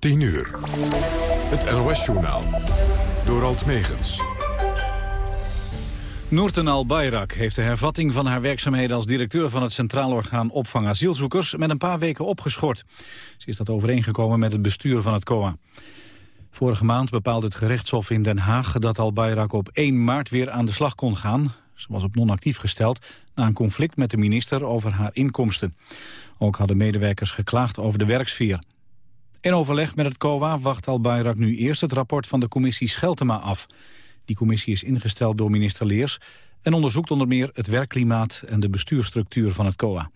10 uur. Het NOS-journaal. Door Alt Megens. Noorten Al-Bayrak heeft de hervatting van haar werkzaamheden als directeur van het Centraal Orgaan Opvang Asielzoekers met een paar weken opgeschort. Ze is dat overeengekomen met het bestuur van het COA. Vorige maand bepaalde het gerechtshof in Den Haag dat Al-Bayrak op 1 maart weer aan de slag kon gaan. Ze was op non-actief gesteld na een conflict met de minister over haar inkomsten. Ook hadden medewerkers geklaagd over de werksfeer. In overleg met het COA wacht Al-Bayrak nu eerst het rapport van de commissie Scheltema af. Die commissie is ingesteld door minister Leers en onderzoekt onder meer het werkklimaat en de bestuurstructuur van het COA.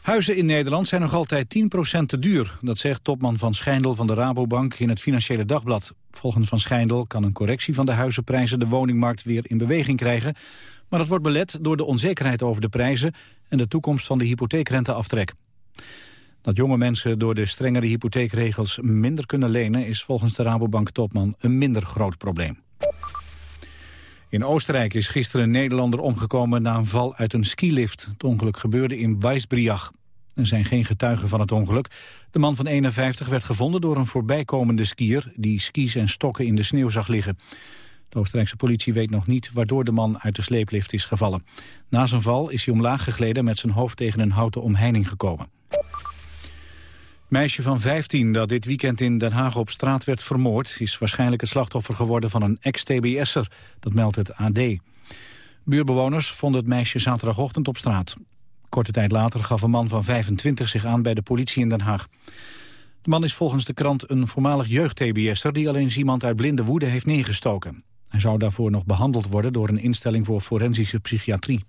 Huizen in Nederland zijn nog altijd 10% te duur. Dat zegt topman van Schijndel van de Rabobank in het Financiële Dagblad. Volgens Van Schijndel kan een correctie van de huizenprijzen de woningmarkt weer in beweging krijgen. Maar dat wordt belet door de onzekerheid over de prijzen en de toekomst van de hypotheekrenteaftrek. Dat jonge mensen door de strengere hypotheekregels minder kunnen lenen... is volgens de Rabobank-topman een minder groot probleem. In Oostenrijk is gisteren een Nederlander omgekomen na een val uit een skilift. Het ongeluk gebeurde in Weisbriach. Er zijn geen getuigen van het ongeluk. De man van 51 werd gevonden door een voorbijkomende skier... die skis en stokken in de sneeuw zag liggen. De Oostenrijkse politie weet nog niet waardoor de man uit de sleeplift is gevallen. Na zijn val is hij omlaag gegleden met zijn hoofd tegen een houten omheining gekomen. Meisje van 15 dat dit weekend in Den Haag op straat werd vermoord... is waarschijnlijk het slachtoffer geworden van een ex-TBS'er. Dat meldt het AD. Buurbewoners vonden het meisje zaterdagochtend op straat. Korte tijd later gaf een man van 25 zich aan bij de politie in Den Haag. De man is volgens de krant een voormalig jeugd-TBS'er... die alleen iemand uit blinde woede heeft neergestoken. Hij zou daarvoor nog behandeld worden door een instelling voor forensische psychiatrie.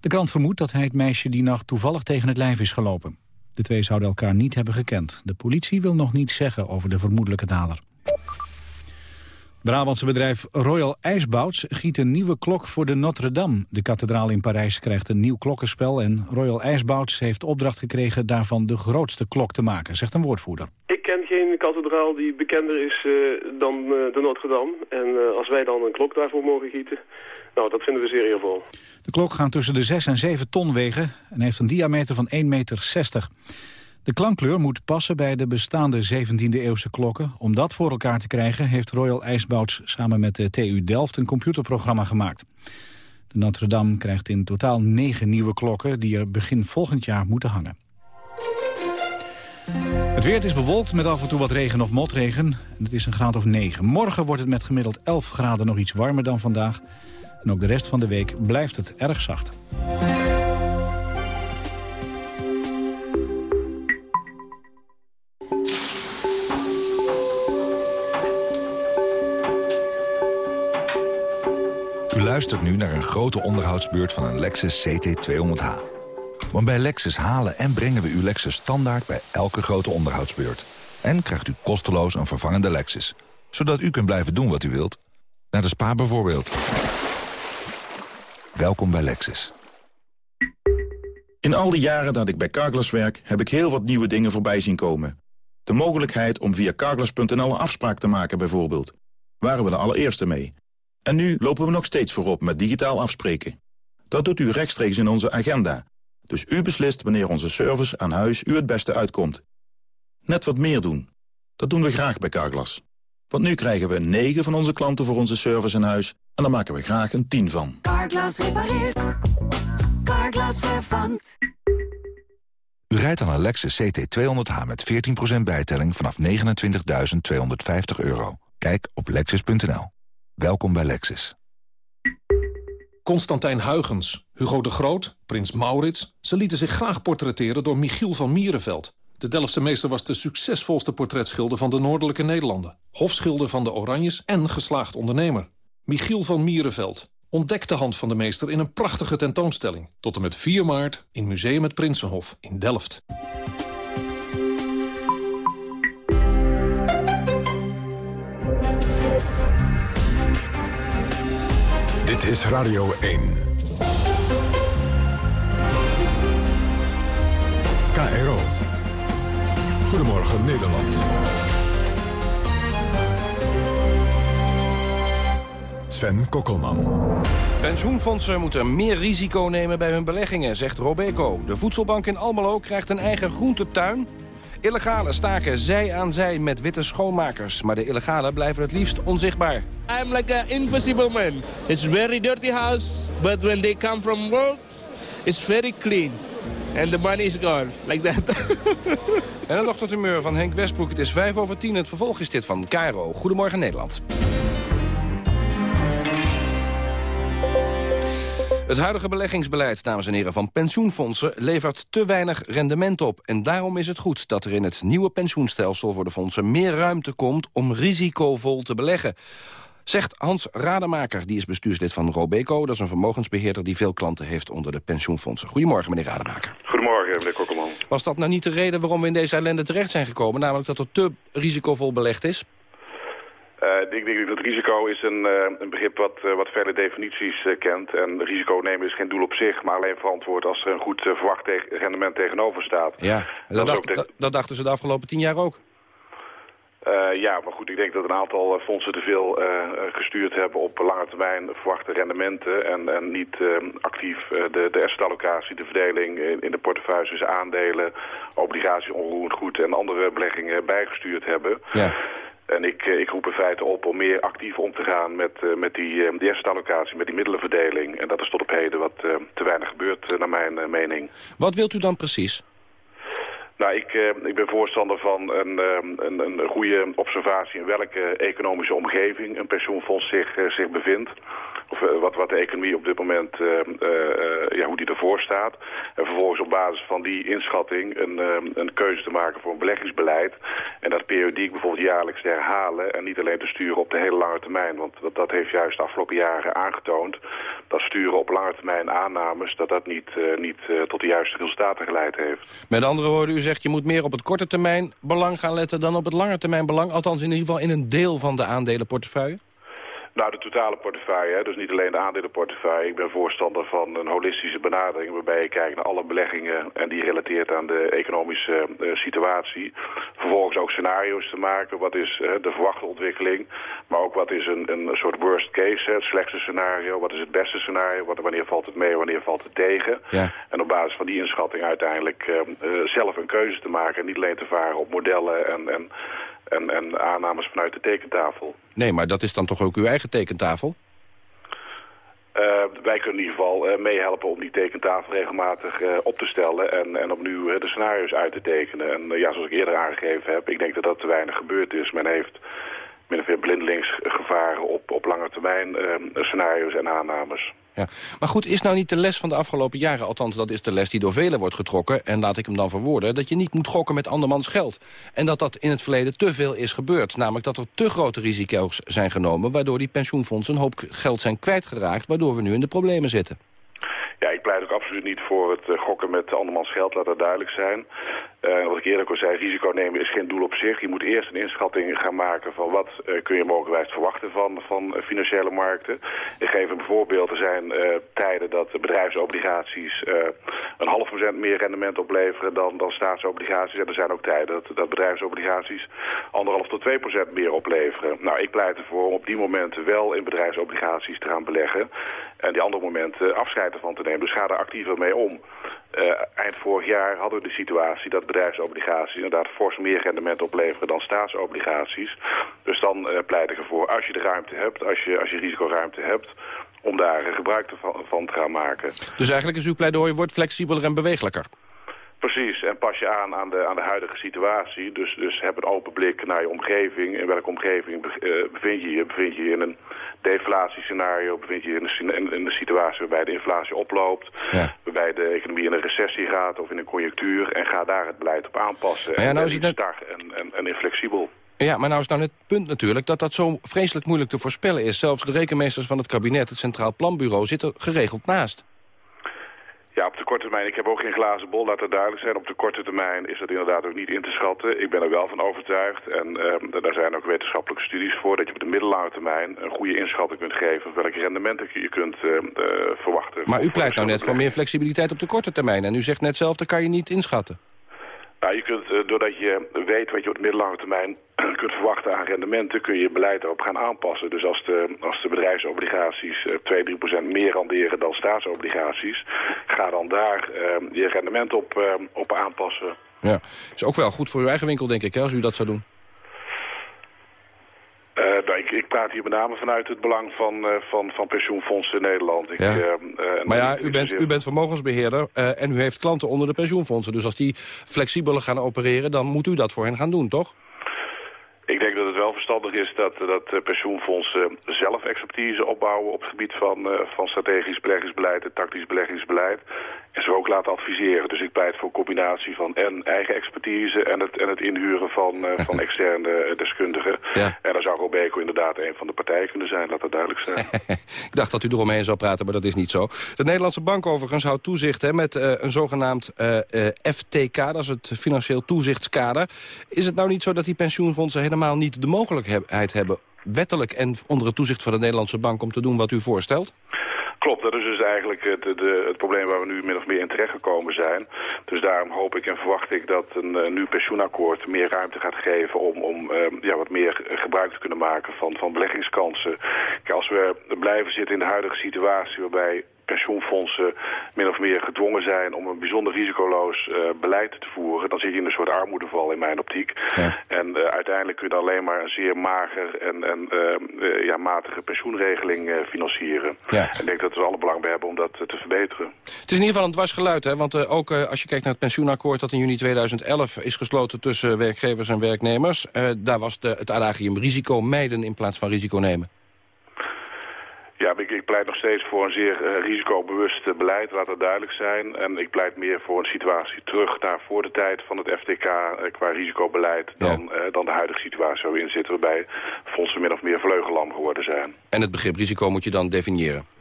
De krant vermoedt dat hij het meisje die nacht toevallig tegen het lijf is gelopen. De twee zouden elkaar niet hebben gekend. De politie wil nog niets zeggen over de vermoedelijke dader. Brabantse bedrijf Royal IJsbouts giet een nieuwe klok voor de Notre-Dame. De kathedraal in Parijs krijgt een nieuw klokkenspel... en Royal IJsbouts heeft opdracht gekregen daarvan de grootste klok te maken, zegt een woordvoerder. Ik ken geen kathedraal die bekender is uh, dan uh, de Notre-Dame. En uh, als wij dan een klok daarvoor mogen gieten, nou, dat vinden we zeer eervol. De klok gaat tussen de 6 en 7 ton wegen en heeft een diameter van 1,60 meter. De klankkleur moet passen bij de bestaande 17e-eeuwse klokken. Om dat voor elkaar te krijgen heeft Royal IJsbouts samen met de TU Delft een computerprogramma gemaakt. De Notre Dame krijgt in totaal negen nieuwe klokken die er begin volgend jaar moeten hangen. Het weer is bewolkt met af en toe wat regen of motregen. En het is een graad of 9. Morgen wordt het met gemiddeld 11 graden nog iets warmer dan vandaag. En ook de rest van de week blijft het erg zacht. U luistert nu naar een grote onderhoudsbeurt van een Lexus CT200H. Want bij Lexus halen en brengen we uw Lexus standaard bij elke grote onderhoudsbeurt. En krijgt u kosteloos een vervangende Lexus. Zodat u kunt blijven doen wat u wilt. Naar de spa bijvoorbeeld. Welkom bij Lexus. In al die jaren dat ik bij Carglass werk, heb ik heel wat nieuwe dingen voorbij zien komen. De mogelijkheid om via Carglass.nl een afspraak te maken bijvoorbeeld. Waren we de allereerste mee. En nu lopen we nog steeds voorop met digitaal afspreken. Dat doet u rechtstreeks in onze agenda. Dus u beslist wanneer onze service aan huis u het beste uitkomt. Net wat meer doen. Dat doen we graag bij Carglass. Want nu krijgen we 9 van onze klanten voor onze service in huis... en daar maken we graag een 10 van. Carglass repareert. Carglass vervangt. U rijdt aan een Lexus CT200H met 14% bijtelling vanaf 29.250 euro. Kijk op lexus.nl. Welkom bij Lexus. Constantijn Huygens, Hugo de Groot, Prins Maurits... ze lieten zich graag portretteren door Michiel van Mierenveld. De Delftse meester was de succesvolste portretschilder van de Noordelijke Nederlanden. Hofschilder van de Oranjes en geslaagd ondernemer. Michiel van Mierenveld ontdekt de hand van de meester in een prachtige tentoonstelling. Tot en met 4 maart in Museum het Prinsenhof in Delft. Dit is Radio 1. KRO. Goedemorgen Nederland. Sven Kokkelman. Pensioenfondsen moeten meer risico nemen bij hun beleggingen, zegt Robeco. De voedselbank in Almelo krijgt een eigen groentetuin. Illegale staken zij aan zij met witte schoonmakers. Maar de illegale blijven het liefst onzichtbaar. I'm like an invisible man. It's very dirty house, but when they come from work, it's very clean. And the money is gone, like that. En een ochtendhumeur van Henk Westbroek. Het is vijf over tien. Het vervolg is dit van Cairo. Goedemorgen Nederland. Het huidige beleggingsbeleid, dames en heren, van pensioenfondsen... levert te weinig rendement op. En daarom is het goed dat er in het nieuwe pensioenstelsel... voor de fondsen meer ruimte komt om risicovol te beleggen. Zegt Hans Rademaker, die is bestuurslid van Robeco. Dat is een vermogensbeheerder die veel klanten heeft onder de pensioenfondsen. Goedemorgen, meneer Rademaker. Goedemorgen, meneer Kokkelman. Was dat nou niet de reden waarom we in deze ellende terecht zijn gekomen? Namelijk dat er te risicovol belegd is? Uh, ik denk dat risico is een, uh, een begrip wat, uh, wat vele definities kent. En risico nemen is geen doel op zich, maar alleen verantwoord als er een goed verwacht te rendement tegenover staat. Ja, dat, dacht, de... dat, dat dachten ze de afgelopen tien jaar ook. Uh, ja, maar goed, ik denk dat een aantal fondsen te veel uh, gestuurd hebben op lange termijn verwachte rendementen en, en niet uh, actief de, de assetallocatie, de verdeling in, in de portefeuilles, aandelen, obligaties, onroerend goed en andere beleggingen bijgestuurd hebben. Ja. En ik, ik roep in feite op om meer actief om te gaan met, uh, met die, die assetallocatie, met die middelenverdeling. En dat is tot op heden wat te weinig gebeurt, naar mijn mening. Wat wilt u dan precies? Nou, ik, uh, ik ben voorstander van een, uh, een, een goede observatie in welke economische omgeving een pensioenfonds zich, uh, zich bevindt. Of wat, wat de economie op dit moment, ja, hoe die ervoor staat. En vervolgens op basis van die inschatting een, een keuze te maken voor een beleggingsbeleid. En dat periodiek bijvoorbeeld jaarlijks te herhalen en niet alleen te sturen op de hele lange termijn. Want dat, dat heeft juist de afgelopen jaren aangetoond dat sturen op lange termijn aannames, dat dat niet, niet tot de juiste resultaten geleid heeft. Met andere woorden, u zegt je moet meer op het korte termijn belang gaan letten dan op het lange termijn belang. Althans in ieder geval in een deel van de aandelenportefeuille. Nou, de totale portefeuille, hè? dus niet alleen de aandelenportefeuille. Ik ben voorstander van een holistische benadering waarbij je kijkt naar alle beleggingen en die relateert aan de economische uh, situatie. Vervolgens ook scenario's te maken. Wat is uh, de verwachte ontwikkeling? Maar ook wat is een, een soort worst case, het slechtste scenario? Wat is het beste scenario? Wat, wanneer valt het mee, wanneer valt het tegen? Ja. En op basis van die inschatting uiteindelijk uh, zelf een keuze te maken. En niet alleen te varen op modellen en... en en, en aannames vanuit de tekentafel. Nee, maar dat is dan toch ook uw eigen tekentafel? Uh, wij kunnen in ieder geval uh, meehelpen om die tekentafel regelmatig uh, op te stellen en, en opnieuw de scenario's uit te tekenen. En ja, zoals ik eerder aangegeven heb, ik denk dat dat te weinig gebeurd is. Men heeft min of meer blindelings gevaren op, op lange termijn scenario's en aannames. Ja. Maar goed, is nou niet de les van de afgelopen jaren... althans, dat is de les die door velen wordt getrokken... en laat ik hem dan verwoorden... dat je niet moet gokken met andermans geld. En dat dat in het verleden te veel is gebeurd. Namelijk dat er te grote risico's zijn genomen... waardoor die pensioenfondsen een hoop geld zijn kwijtgeraakt... waardoor we nu in de problemen zitten. Ja, ik pleit ook absoluut niet voor het uh, gokken met andermans geld, laat dat duidelijk zijn. Uh, wat ik eerder al zei, risico nemen is geen doel op zich. Je moet eerst een inschatting gaan maken van wat uh, kun je mogelijk verwachten van, van financiële markten. Ik geef een voorbeeld. Er zijn tijden dat bedrijfsobligaties een half procent meer rendement opleveren dan, dan staatsobligaties. En er zijn ook tijden dat, dat bedrijfsobligaties anderhalf tot twee procent meer opleveren. Nou, ik pleit ervoor om op die momenten wel in bedrijfsobligaties te gaan beleggen. En die andere momenten afscheid ervan te nemen. Dus ga daar actiever mee om. Uh, eind vorig jaar hadden we de situatie dat bedrijfsobligaties inderdaad fors meer rendement opleveren dan staatsobligaties. Dus dan uh, pleit ik ervoor, als je de ruimte hebt, als je, als je risicoruimte hebt, om daar gebruik van, van te gaan maken. Dus eigenlijk is uw pleidooi, wordt flexibeler en bewegelijker? Precies, en pas je aan aan de, aan de huidige situatie. Dus, dus heb een open blik naar je omgeving. In welke omgeving uh, bevind je je? Bevind je je in een deflatiescenario? Bevind je je in een, in een situatie waarbij de inflatie oploopt? Ja. Waarbij de economie in een recessie gaat of in een conjunctuur? En ga daar het beleid op aanpassen. Ja, nou en, is het net... star en, en, en inflexibel. Ja, maar nou is nou het punt natuurlijk dat dat zo vreselijk moeilijk te voorspellen is. Zelfs de rekenmeesters van het kabinet, het Centraal Planbureau, zitten geregeld naast. Ja, op de korte termijn, ik heb ook geen glazen bol, laat het duidelijk zijn. Op de korte termijn is dat inderdaad ook niet in te schatten. Ik ben er wel van overtuigd en uh, daar zijn ook wetenschappelijke studies voor... dat je op de middellange termijn een goede inschatting kunt geven... welke rendementen je kunt uh, uh, verwachten. Maar u pleit nou net voor meer flexibiliteit op de korte termijn... en u zegt net zelf, dat kan je niet inschatten. Nou, je kunt, uh, doordat je weet wat je op de middellange termijn kunt verwachten aan rendementen, kun je beleid erop gaan aanpassen. Dus als de, als de bedrijfsobligaties uh, 2, 3 procent meer renderen dan staatsobligaties, ga dan daar uh, je rendement op, op aanpassen. Ja, is ook wel goed voor uw eigen winkel, denk ik, hè, als u dat zou doen. Uh, nou, ik, ik, praat hier met name vanuit het belang van, uh, van, van pensioenfondsen in Nederland. Ik, ja. uh, maar ja, u bent, u bent vermogensbeheerder en u heeft klanten onder de pensioenfondsen. Dus als die flexibeler gaan opereren, dan moet u dat voor hen gaan doen, toch? Ik denk dat het wel verstandig is dat, dat pensioenfondsen zelf expertise opbouwen op het gebied van, van strategisch beleggingsbeleid en tactisch beleggingsbeleid. En ze ook laten adviseren. Dus ik pleit voor een combinatie van en eigen expertise en het, en het inhuren van, uh, van externe deskundigen. Ja. En dan zou Robeco inderdaad een van de partijen kunnen zijn, laat dat duidelijk zijn. ik dacht dat u eromheen zou praten, maar dat is niet zo. De Nederlandse Bank overigens houdt toezicht hè, met uh, een zogenaamd FTK, dat is het Financieel Toezichtskader. Is het nou niet zo dat die pensioenfondsen helemaal niet de mogelijkheid hebben wettelijk en onder het toezicht van de Nederlandse Bank om te doen wat u voorstelt? Klopt, dat is dus eigenlijk het, de, het probleem waar we nu min of meer in terechtgekomen zijn. Dus daarom hoop ik en verwacht ik dat een, een nieuw pensioenakkoord meer ruimte gaat geven om, om uh, ja, wat meer gebruik te kunnen maken van, van beleggingskansen. Kijk, als we blijven zitten in de huidige situatie waarbij pensioenfondsen min of meer gedwongen zijn om een bijzonder risicoloos uh, beleid te voeren, dan zit je in een soort armoedeval in mijn optiek. Ja. En uh, uiteindelijk kun je dan alleen maar een zeer mager en, en uh, ja, matige pensioenregeling financieren. Ja. En ik denk dat we alle belang bij hebben om dat te verbeteren. Het is in ieder geval een dwarsgeluid, hè? want ook als je kijkt naar het pensioenakkoord dat in juni 2011 is gesloten tussen werkgevers en werknemers, daar was de, het adagium risico mijden in plaats van risico nemen. Ja, ik, ik, pleit nog steeds voor een zeer uh, risicobewust uh, beleid, laat dat duidelijk zijn. En ik pleit meer voor een situatie terug naar voor de tijd van het FTK uh, qua risicobeleid... Dan, ja. dan de huidige situatie waar we in zitten, waarbij fondsen min of meer vleugellam geworden zijn. En het begrip risico moet je dan definiëren?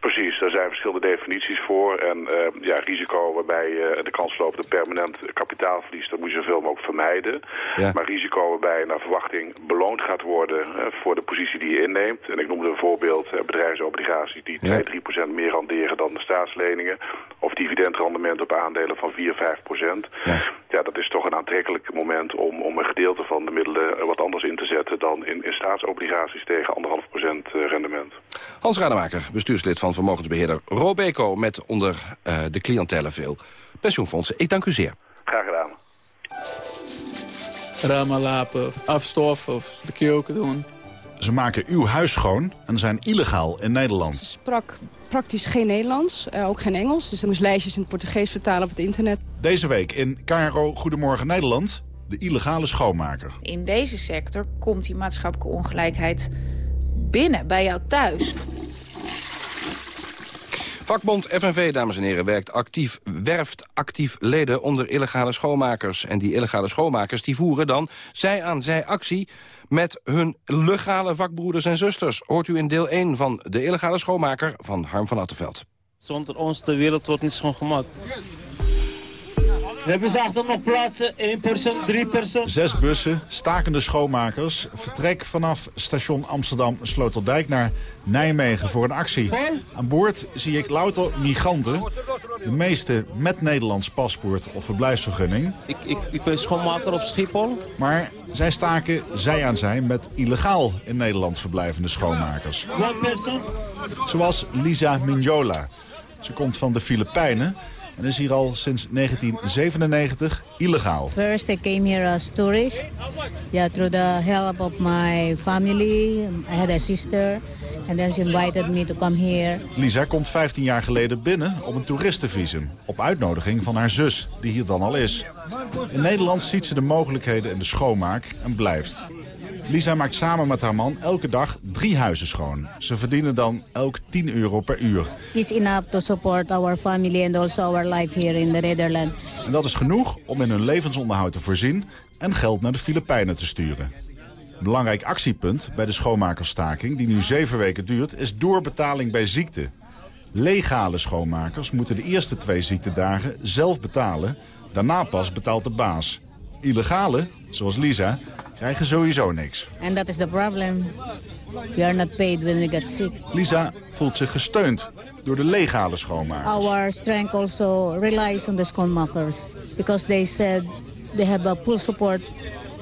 Precies, daar zijn verschillende definities voor. En uh, ja, risico waarbij je uh, de kans loopt op permanent kapitaalverlies, dat moet je zoveel mogelijk vermijden. Ja. Maar risico waarbij je naar verwachting beloond gaat worden uh, voor de positie die je inneemt. En ik noemde een voorbeeld bedrijfsobligaties die 2, Ja. 3% meer renderen dan de staatsleningen. Of dividendrendement op aandelen van 4, 5 Ja. Ja, dat is toch een aantrekkelijk moment om, om een gedeelte van de middelen wat anders in te zetten dan in, in staatsobligaties tegen anderhalf procent rendement. Hans Rademaker, bestuurslid van vermogensbeheerder Robeco... met onder uh, de cliëntelen veel pensioenfondsen. Ik dank u zeer. Graag gedaan. Ramen lapen, afstoffen of de keuken doen. Ze maken uw huis schoon en zijn illegaal in Nederland. sprak praktisch geen Nederlands, uh, ook geen Engels. Dus er moest lijstjes in het Portugees vertalen op het internet. Deze week in KRO Goedemorgen Nederland... de illegale schoonmaker. In deze sector komt die maatschappelijke ongelijkheid binnen, bij jou thuis. Vakbond FNV, dames en heren, werkt actief, werft actief leden onder illegale schoonmakers. En die illegale schoonmakers die voeren dan zij aan zij actie met hun legale vakbroeders en zusters. Hoort u in deel 1 van De illegale schoonmaker van Harm van Attenveld. Zonder ons de wereld wordt niet schoongemaakt. We hebben ze achter nog plaatsen, één persoon, drie persoon. Zes bussen, stakende schoonmakers. Vertrek vanaf station Amsterdam Sloterdijk naar Nijmegen voor een actie. Aan boord zie ik louter migranten. De meeste met Nederlands paspoort of verblijfsvergunning. Ik, ik, ik ben schoonmaker op Schiphol. Maar zij staken zij aan zij met illegaal in Nederland verblijvende schoonmakers. Zoals Lisa Mignola. Ze komt van de Filipijnen en is hier al sinds 1997 illegaal. First I came here as tourist. Yeah, through the help of my family. I had a sister. And then she invited me to come here. Lisa komt 15 jaar geleden binnen op een toeristenvisum. Op uitnodiging van haar zus, die hier dan al is. In Nederland ziet ze de mogelijkheden in de schoonmaak en blijft. Lisa maakt samen met haar man elke dag drie huizen schoon. Ze verdienen dan elk 10 euro per uur. It's enough to support our family and also our life here in the Netherlands. En dat is genoeg om in hun levensonderhoud te voorzien en geld naar de Filipijnen te sturen. Belangrijk actiepunt bij de schoonmakersstaking, die nu zeven weken duurt, is doorbetaling bij ziekte. Legale schoonmakers moeten de eerste twee ziektedagen zelf betalen. Daarna pas betaalt de baas. Illegale, zoals Lisa, krijgen sowieso niks. And that is the problem. We are not paid when we get sick. Lisa voelt zich gesteund door de legale schoonmakers. Our strength also relies on the schoonmakers. Because they said they have a full support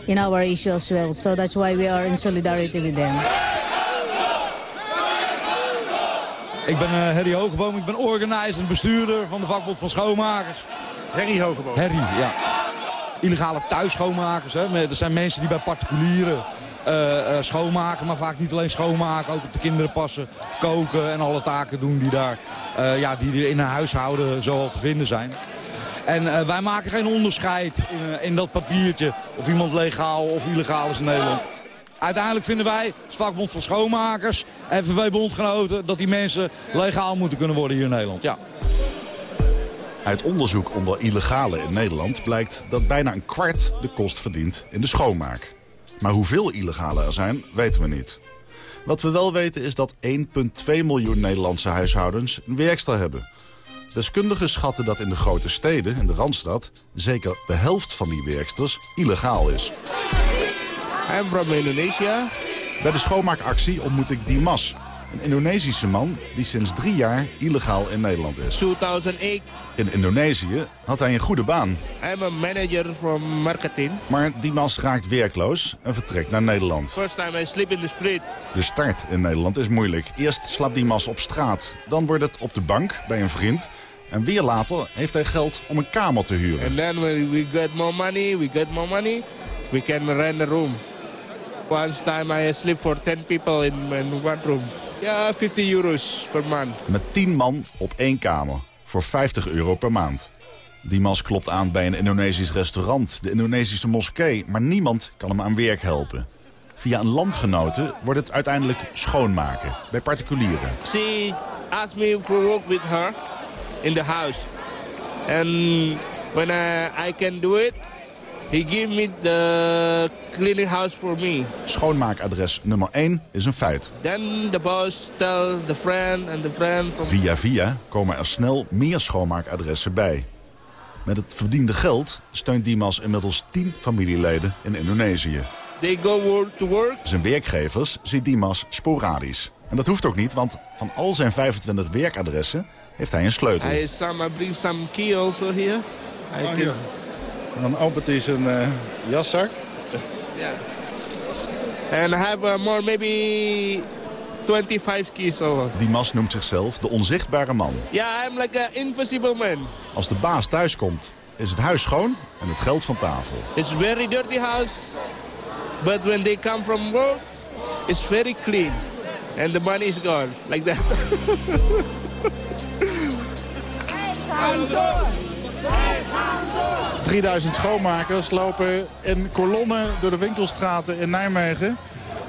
in our issue as well. So that's why we are in solidarity with them. Ik ben uh, Harry Hogeboom, ik ben organizer en bestuurder van de vakbond van schoonmakers. Harry Hogeboom. Harry, ja. Illegale thuisschoonmakers. Hè. Er zijn mensen die bij particulieren uh, schoonmaken, maar vaak niet alleen schoonmaken. Ook op de kinderen passen, koken en alle taken doen die, daar, uh, ja, die in een huishouden zoal te vinden zijn. En wij maken geen onderscheid in, in, dat papiertje of iemand legaal of illegaal is in Nederland. Uiteindelijk vinden wij, als vakbond van schoonmakers, FNV-bondgenoten... dat die mensen legaal moeten kunnen worden hier in Nederland. Ja. Uit onderzoek onder illegale in Nederland blijkt dat bijna een kwart de kost verdient in de schoonmaak. Maar hoeveel illegale er zijn, weten we niet. Wat we wel weten is dat 1,2 miljoen Nederlandse huishoudens een werkster hebben. Deskundigen schatten dat in de grote steden, in de Randstad... zeker de helft van die werksters illegaal is. I'm from Indonesia. Bij de schoonmaakactie ontmoet ik Dimas, een Indonesische man die sinds drie jaar illegaal in Nederland is. 2008. In Indonesië had hij een goede baan. I'm a manager from marketing. Maar Dimas raakt werkloos en vertrekt naar Nederland. First time I sleep in the street. De start in Nederland is moeilijk. Eerst slaapt Dimas op straat. Dan wordt het op de bank bij een vriend. En weer later heeft hij geld om een kamer te huren. And then when we get more money, we get more money, we can rent a room. One time I sleep for 10 people in, in one room. Ja, 50 euro's per maand. Met 10 man op één kamer. Voor 50 euro per maand. Dimas klopt aan bij een Indonesisch restaurant, de Indonesische moskee. Maar niemand kan hem aan werk helpen. Via een landgenote wordt het uiteindelijk schoonmaken, bij particulieren. She asked me to work with her in the house. And when I, I can do it, He gave me the cleaning house for me. Schoonmaakadres nummer 1 is een feit. Then the boss tell the friend and the friend from... Via via komen er snel meer schoonmaakadressen bij. Met het verdiende geld steunt Dimas inmiddels 10 familieleden in Indonesië. They go to work. Zijn werkgevers ziet Dimas sporadisch. En dat hoeft ook niet, want van al zijn 25 werkadressen heeft hij een sleutel. I, some, I bring some key also here. I oh, can... En dan opent hij zijn uh, jaszak. Ja. And I have uh, more, maybe 25 keys over. Die mas noemt zichzelf de onzichtbare man. Ja, yeah, I'm like an invisible man. Als de baas thuiskomt, is het huis schoon en het geld van tafel. It's very dirty house, but when they come from work, it's very clean. And the money is gone, like that. 3000 schoonmakers lopen in kolonnen door de winkelstraten in Nijmegen.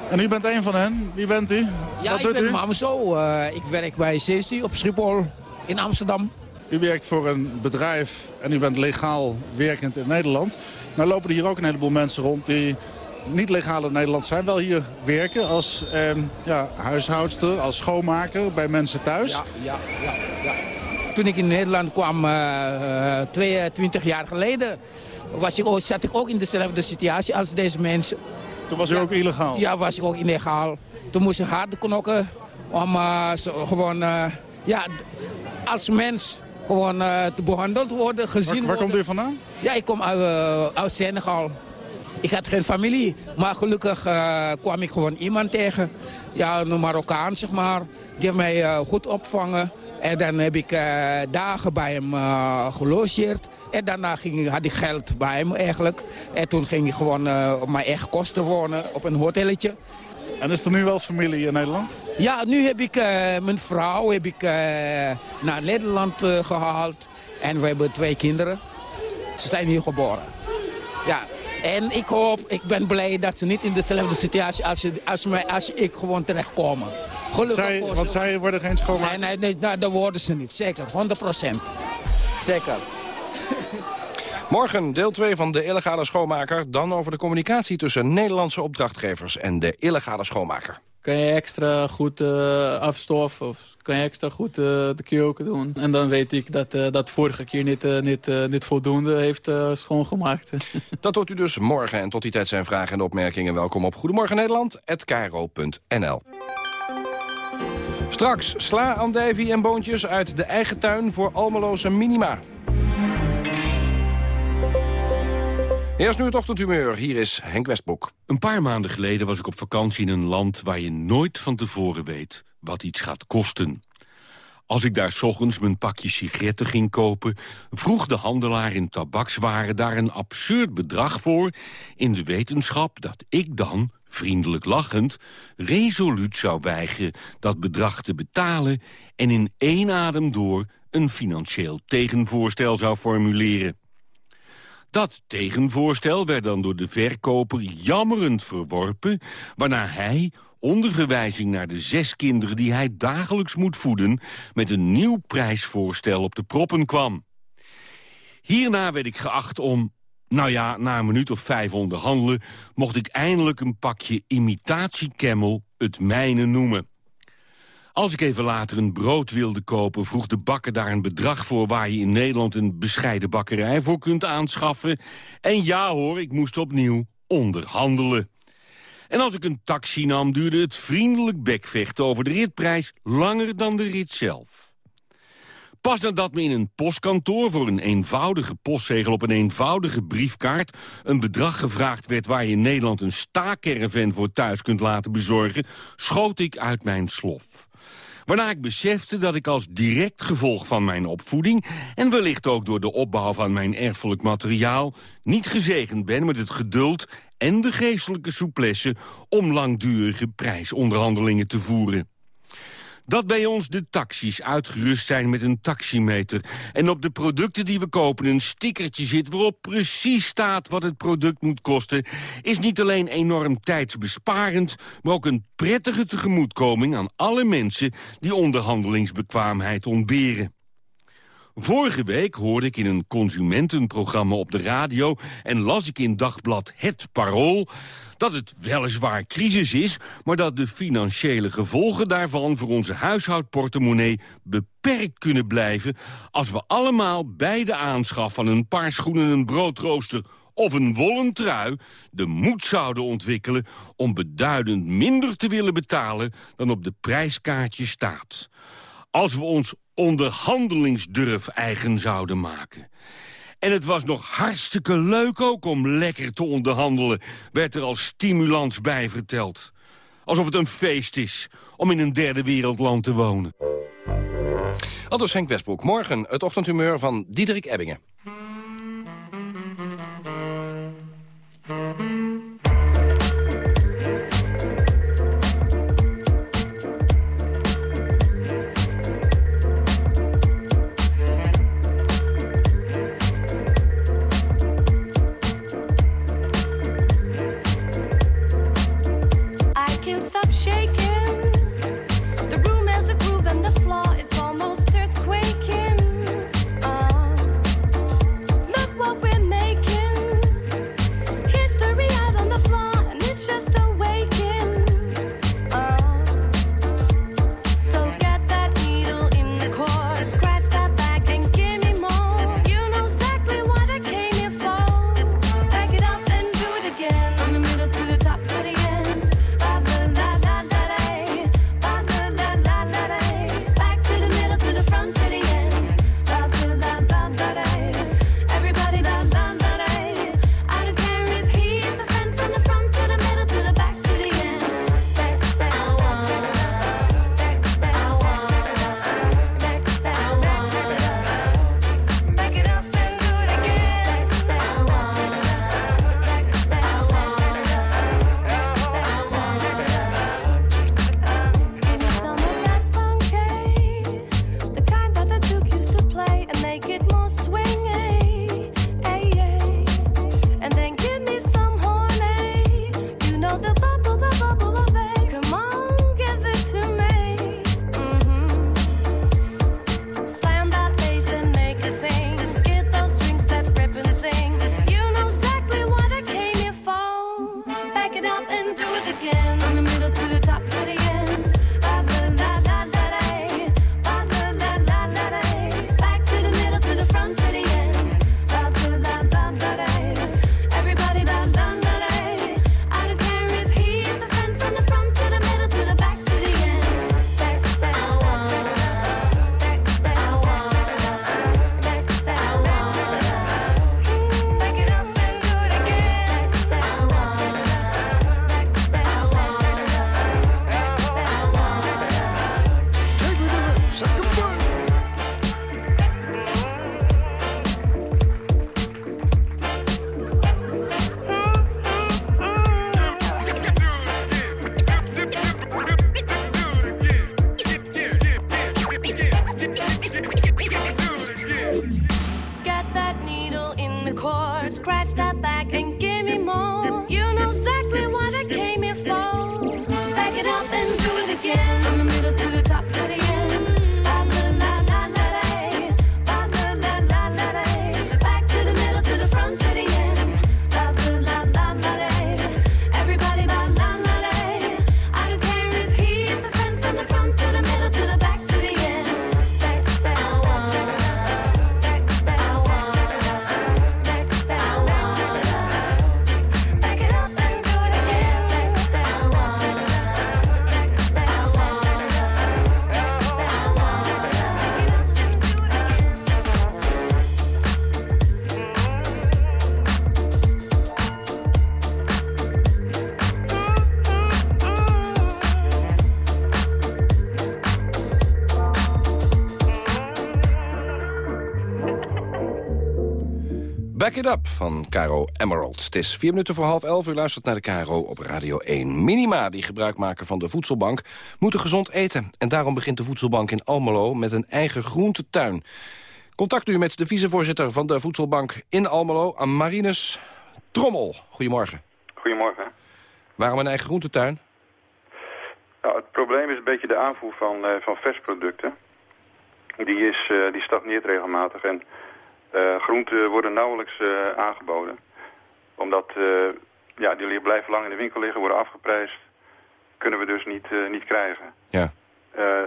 En u bent een van hen. Wie bent u? Ja, Wat ik ben Mamso. Uh, ik werk bij CSU op Schiphol in Amsterdam. U werkt voor een bedrijf en u bent legaal werkend in Nederland. Nou lopen er hier ook een heleboel mensen rond die niet legaal in Nederland zijn. Wel hier werken als eh, ja, huishoudster, als schoonmaker bij mensen thuis. Ja, ja, ja. ja toen ik in Nederland kwam, uh, 22 jaar geleden, was ik ook, zat ik ook in dezelfde situatie als deze mensen. Toen was u ook illegaal? Ja, was ik ook illegaal. Toen moest ik hard knokken om zo, gewoon, ja, als mens gewoon uh, te behandeld worden, gezien waar, waar worden. komt u vandaan? Ja, ik kom uit, uit Senegal. Ik had geen familie, maar gelukkig kwam ik gewoon iemand tegen. Ja, een Marokkaan, zeg maar. Die mij goed opvangen. En dan heb ik uh, dagen bij hem uh, gelogeerd. En daarna ging, had ik geld bij hem eigenlijk. En toen ging ik gewoon uh, op mijn eigen kosten wonen op een hotelletje. En is er nu wel familie in Nederland? Ja, nu heb ik mijn vrouw heb ik, naar Nederland gehaald. En we hebben twee kinderen. Ze zijn hier geboren. Ja, en ik hoop, ik ben blij dat ze niet in dezelfde situatie als, als, mij, als ik gewoon terechtkomen. Gelukkig zij, want zij worden geen schoonmaak? Nee, nee, nee nou, dat worden ze niet. Zeker, 100 procent. Zeker. Morgen deel 2 van de illegale schoonmaker. Dan over de communicatie tussen Nederlandse opdrachtgevers en de illegale schoonmaker. Kan je extra goed uh, afstoffen of kan je extra goed uh, de keuken doen. En dan weet ik dat uh, dat vorige keer niet, niet, niet voldoende heeft schoongemaakt. dat hoort u dus morgen. En tot die tijd zijn vragen en opmerkingen. Welkom op Goedemorgen Nederland, Straks sla, andijvie en boontjes uit de eigen tuin voor almeloze minima. Eerst nu het ochtendhumeur. Hier is Henk Westbroek. Een paar maanden geleden was ik op vakantie in een land... waar je nooit van tevoren weet wat iets gaat kosten. Als ik daar ochtends mijn pakje sigaretten ging kopen... vroeg de handelaar in tabakswaren daar een absurd bedrag voor... in de wetenschap dat ik dan, vriendelijk lachend... resoluut zou weigeren dat bedrag te betalen... en in één adem door een financieel tegenvoorstel zou formuleren. Dat tegenvoorstel werd dan door de verkoper jammerend verworpen... waarna hij, onder verwijzing naar de zes kinderen die hij dagelijks moet voeden... met een nieuw prijsvoorstel op de proppen kwam. Hierna werd ik geacht om, nou ja, na een minuut of vijf onderhandelen... mocht ik eindelijk een pakje imitatiecammel het mijne noemen. Als ik even later een brood wilde kopen, vroeg de bakker daar een bedrag voor... waar je in Nederland een bescheiden bakkerij voor kunt aanschaffen. En ja hoor, ik moest opnieuw onderhandelen. En als ik een taxi nam, duurde het vriendelijk bekvechten over de ritprijs langer dan de rit zelf. Pas nadat me in een postkantoor voor een eenvoudige postzegel op een eenvoudige briefkaart een bedrag gevraagd werd waar je in Nederland een staakerven voor thuis kunt laten bezorgen, schoot ik uit mijn slof. Waarna ik besefte dat ik als direct gevolg van mijn opvoeding... en wellicht ook door de opbouw van mijn erfelijk materiaal... niet gezegend ben met het geduld en de geestelijke souplesse... om langdurige prijsonderhandelingen te voeren. Dat bij ons de taxis uitgerust zijn met een taximeter... en op de producten die we kopen een stickertje zit... waarop precies staat wat het product moet kosten... is niet alleen enorm tijdsbesparend... maar ook een prettige tegemoetkoming aan alle mensen... die onderhandelingsbekwaamheid ontberen. Vorige week hoorde ik in een consumentenprogramma op de radio... en las ik in dagblad Het Parool dat het weliswaar crisis is... maar dat de financiële gevolgen daarvan voor onze huishoudportemonnee beperkt kunnen blijven... als we allemaal bij de aanschaf van een paar schoenen, een broodrooster of een wollen trui de moed zouden ontwikkelen om beduidend minder te willen betalen dan op de prijskaartje staat. Als we ons onderhandelingsdurf eigen zouden maken. En het was nog hartstikke leuk ook om lekker te onderhandelen... werd er als stimulans bij verteld. Alsof het een feest is om in een derde wereldland te wonen. Aldus Henk Westbroek. Morgen het ochtendhumeur van Diederik Ebbingen. It Up van Caro Emerald. Het is vier minuten voor half elf. U luistert naar de Caro op Radio 1. Minima, die gebruik maken van de voedselbank, moeten gezond eten. En daarom begint de voedselbank in Almelo met een eigen groentetuin. Contact nu met de vicevoorzitter van de voedselbank in Almelo, Marinus Trommel. Goedemorgen. Goedemorgen. Waarom een eigen groentetuin? Nou, het probleem is een beetje de aanvoer van, uh, van versproducten. Die, is, uh, die stagneert regelmatig en groenten worden nauwelijks aangeboden. Omdat ja, die blijven lang in de winkel liggen, worden afgeprijsd. Kunnen we dus niet, niet krijgen. Ja.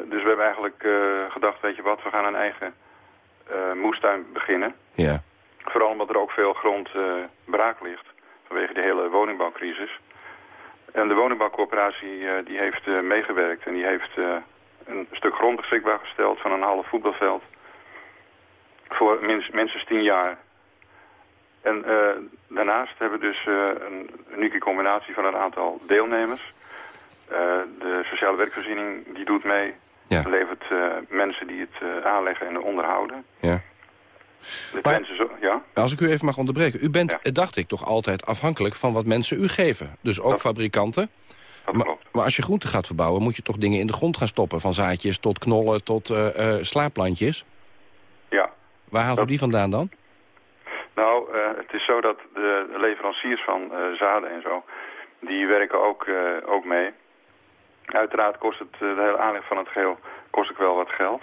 dus we hebben eigenlijk gedacht, weet je wat, we gaan een eigen moestuin beginnen. Ja. Vooral omdat er ook veel grond braak ligt vanwege de hele woningbouwcrisis. En de woningbouwcorporatie uh, die heeft uh, meegewerkt en die heeft uh, een stuk grond beschikbaar gesteld van een half voetbalveld voor minst, minstens tien jaar. En daarnaast hebben we dus een unieke combinatie van een aantal deelnemers. de sociale werkvoorziening die doet mee, ja. levert mensen die het aanleggen en onderhouden. Ja. Maar, mensen zo, ja? Als ik u even mag onderbreken. U bent, ja. dacht ik, toch altijd afhankelijk van wat mensen u geven. Dus ook dat, fabrikanten. Dat maar, maar, als je groenten gaat verbouwen, moet je toch dingen in de grond gaan stoppen. Van zaadjes tot knollen tot slaapplantjes. Ja. Waar haalt u die vandaan dan? Nou, uh, het is zo dat de leveranciers van zaden en zo, die werken ook, ook mee. Uiteraard kost het, de hele aanleg van het geheel kost ook wel wat geld.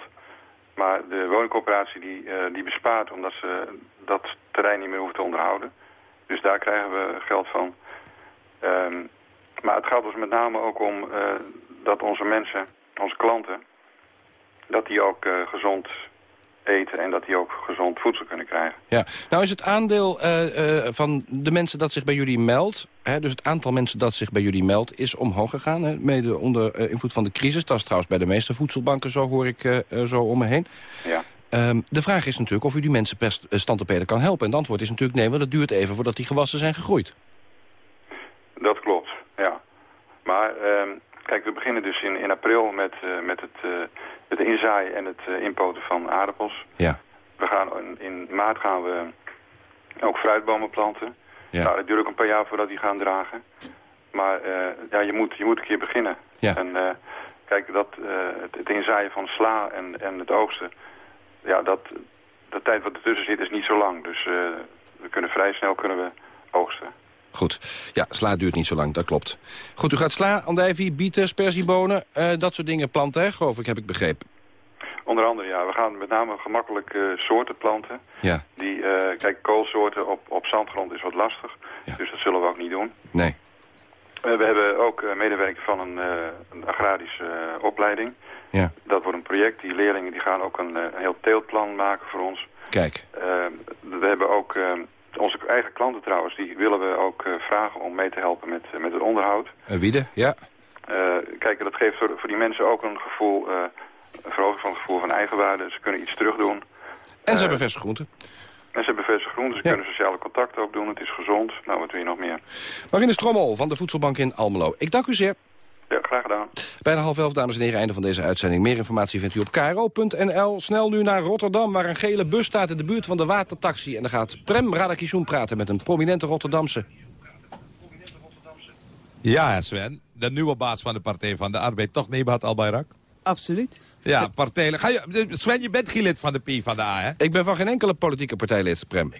Maar de woningcorporatie die, die bespaart omdat ze dat terrein niet meer hoeven te onderhouden. Dus daar krijgen we geld van. Um, maar het gaat ons met name ook om dat onze mensen, onze klanten, dat die ook gezond eten en dat die ook gezond voedsel kunnen krijgen. Ja, nou is het aandeel uh, van de mensen dat zich bij jullie meldt... Hè, dus het aantal mensen dat zich bij jullie meldt is omhoog gegaan... Hè, mede onder invloed van de crisis. Dat is trouwens bij de meeste voedselbanken, zo hoor ik zo om me heen. Ja. Um, de vraag is natuurlijk of u die mensen per standopeden kan helpen. En het antwoord is natuurlijk nee, want het duurt even voordat die gewassen zijn gegroeid. Dat klopt, ja. Maar uh, kijk, we beginnen dus in, in april met, uh, met het, uh, het inzaaien en het uh, inpoten van aardappels. Ja. We gaan in, in maart gaan we ook fruitbomen planten. Ja. Nou, het duurt ook een paar jaar voordat die gaan dragen. Maar ja, je, moet, je moet een keer beginnen. Ja. En kijk, dat, het, het inzaaien van sla en, en het oogsten... Ja, dat, de tijd wat ertussen zit is niet zo lang. Dus we kunnen vrij snel kunnen we oogsten. Goed. Ja, sla duurt niet zo lang, dat klopt. Goed, u gaat sla, andijvie, bieten, sperziebonen, uh, dat soort dingen planten, hè, geloof ik, heb ik begrepen. Onder andere, ja. We gaan met name gemakkelijk uh, soorten planten. Ja. Die, uh, kijk, koolsoorten op, op zandgrond is wat lastig. Ja. Dus dat zullen we ook niet doen. Nee. we hebben ook medewerking van een, een agrarische opleiding. Ja. Dat wordt een project. Die leerlingen die gaan ook een, een heel teeltplan maken voor ons. Kijk. we hebben ook onze eigen klanten trouwens, die willen we ook uh, vragen om mee te helpen met, uh, met het onderhoud. Uh, Wiede, ja. kijk, dat geeft voor, voor die mensen ook een gevoel, een verhoging van het gevoel van eigenwaarde. Ze kunnen iets terug doen. En ze hebben verse groenten. En ze hebben verse groenten, ze ja. kunnen sociale contacten ook doen, het is gezond. Nou, wat wil je nog meer? Marine Strommel van de Voedselbank in Almelo. Ik dank u zeer. Ja, graag gedaan. Bijna half elf, dames en heren, einde van deze uitzending. Meer informatie vindt u op kro.nl. Snel nu naar Rotterdam, waar een gele bus staat in de buurt van de watertaxi. En dan gaat Prem Radakishun praten met een prominente Rotterdamse. Ja, Sven, de nieuwe baas van de Partij van de Arbeid, toch Nebat Albayrak? Absoluut. Ja, partij. Ga je, Sven, je bent geen lid van de P van de A, hè? Ik ben van geen enkele politieke partij lid, Prem.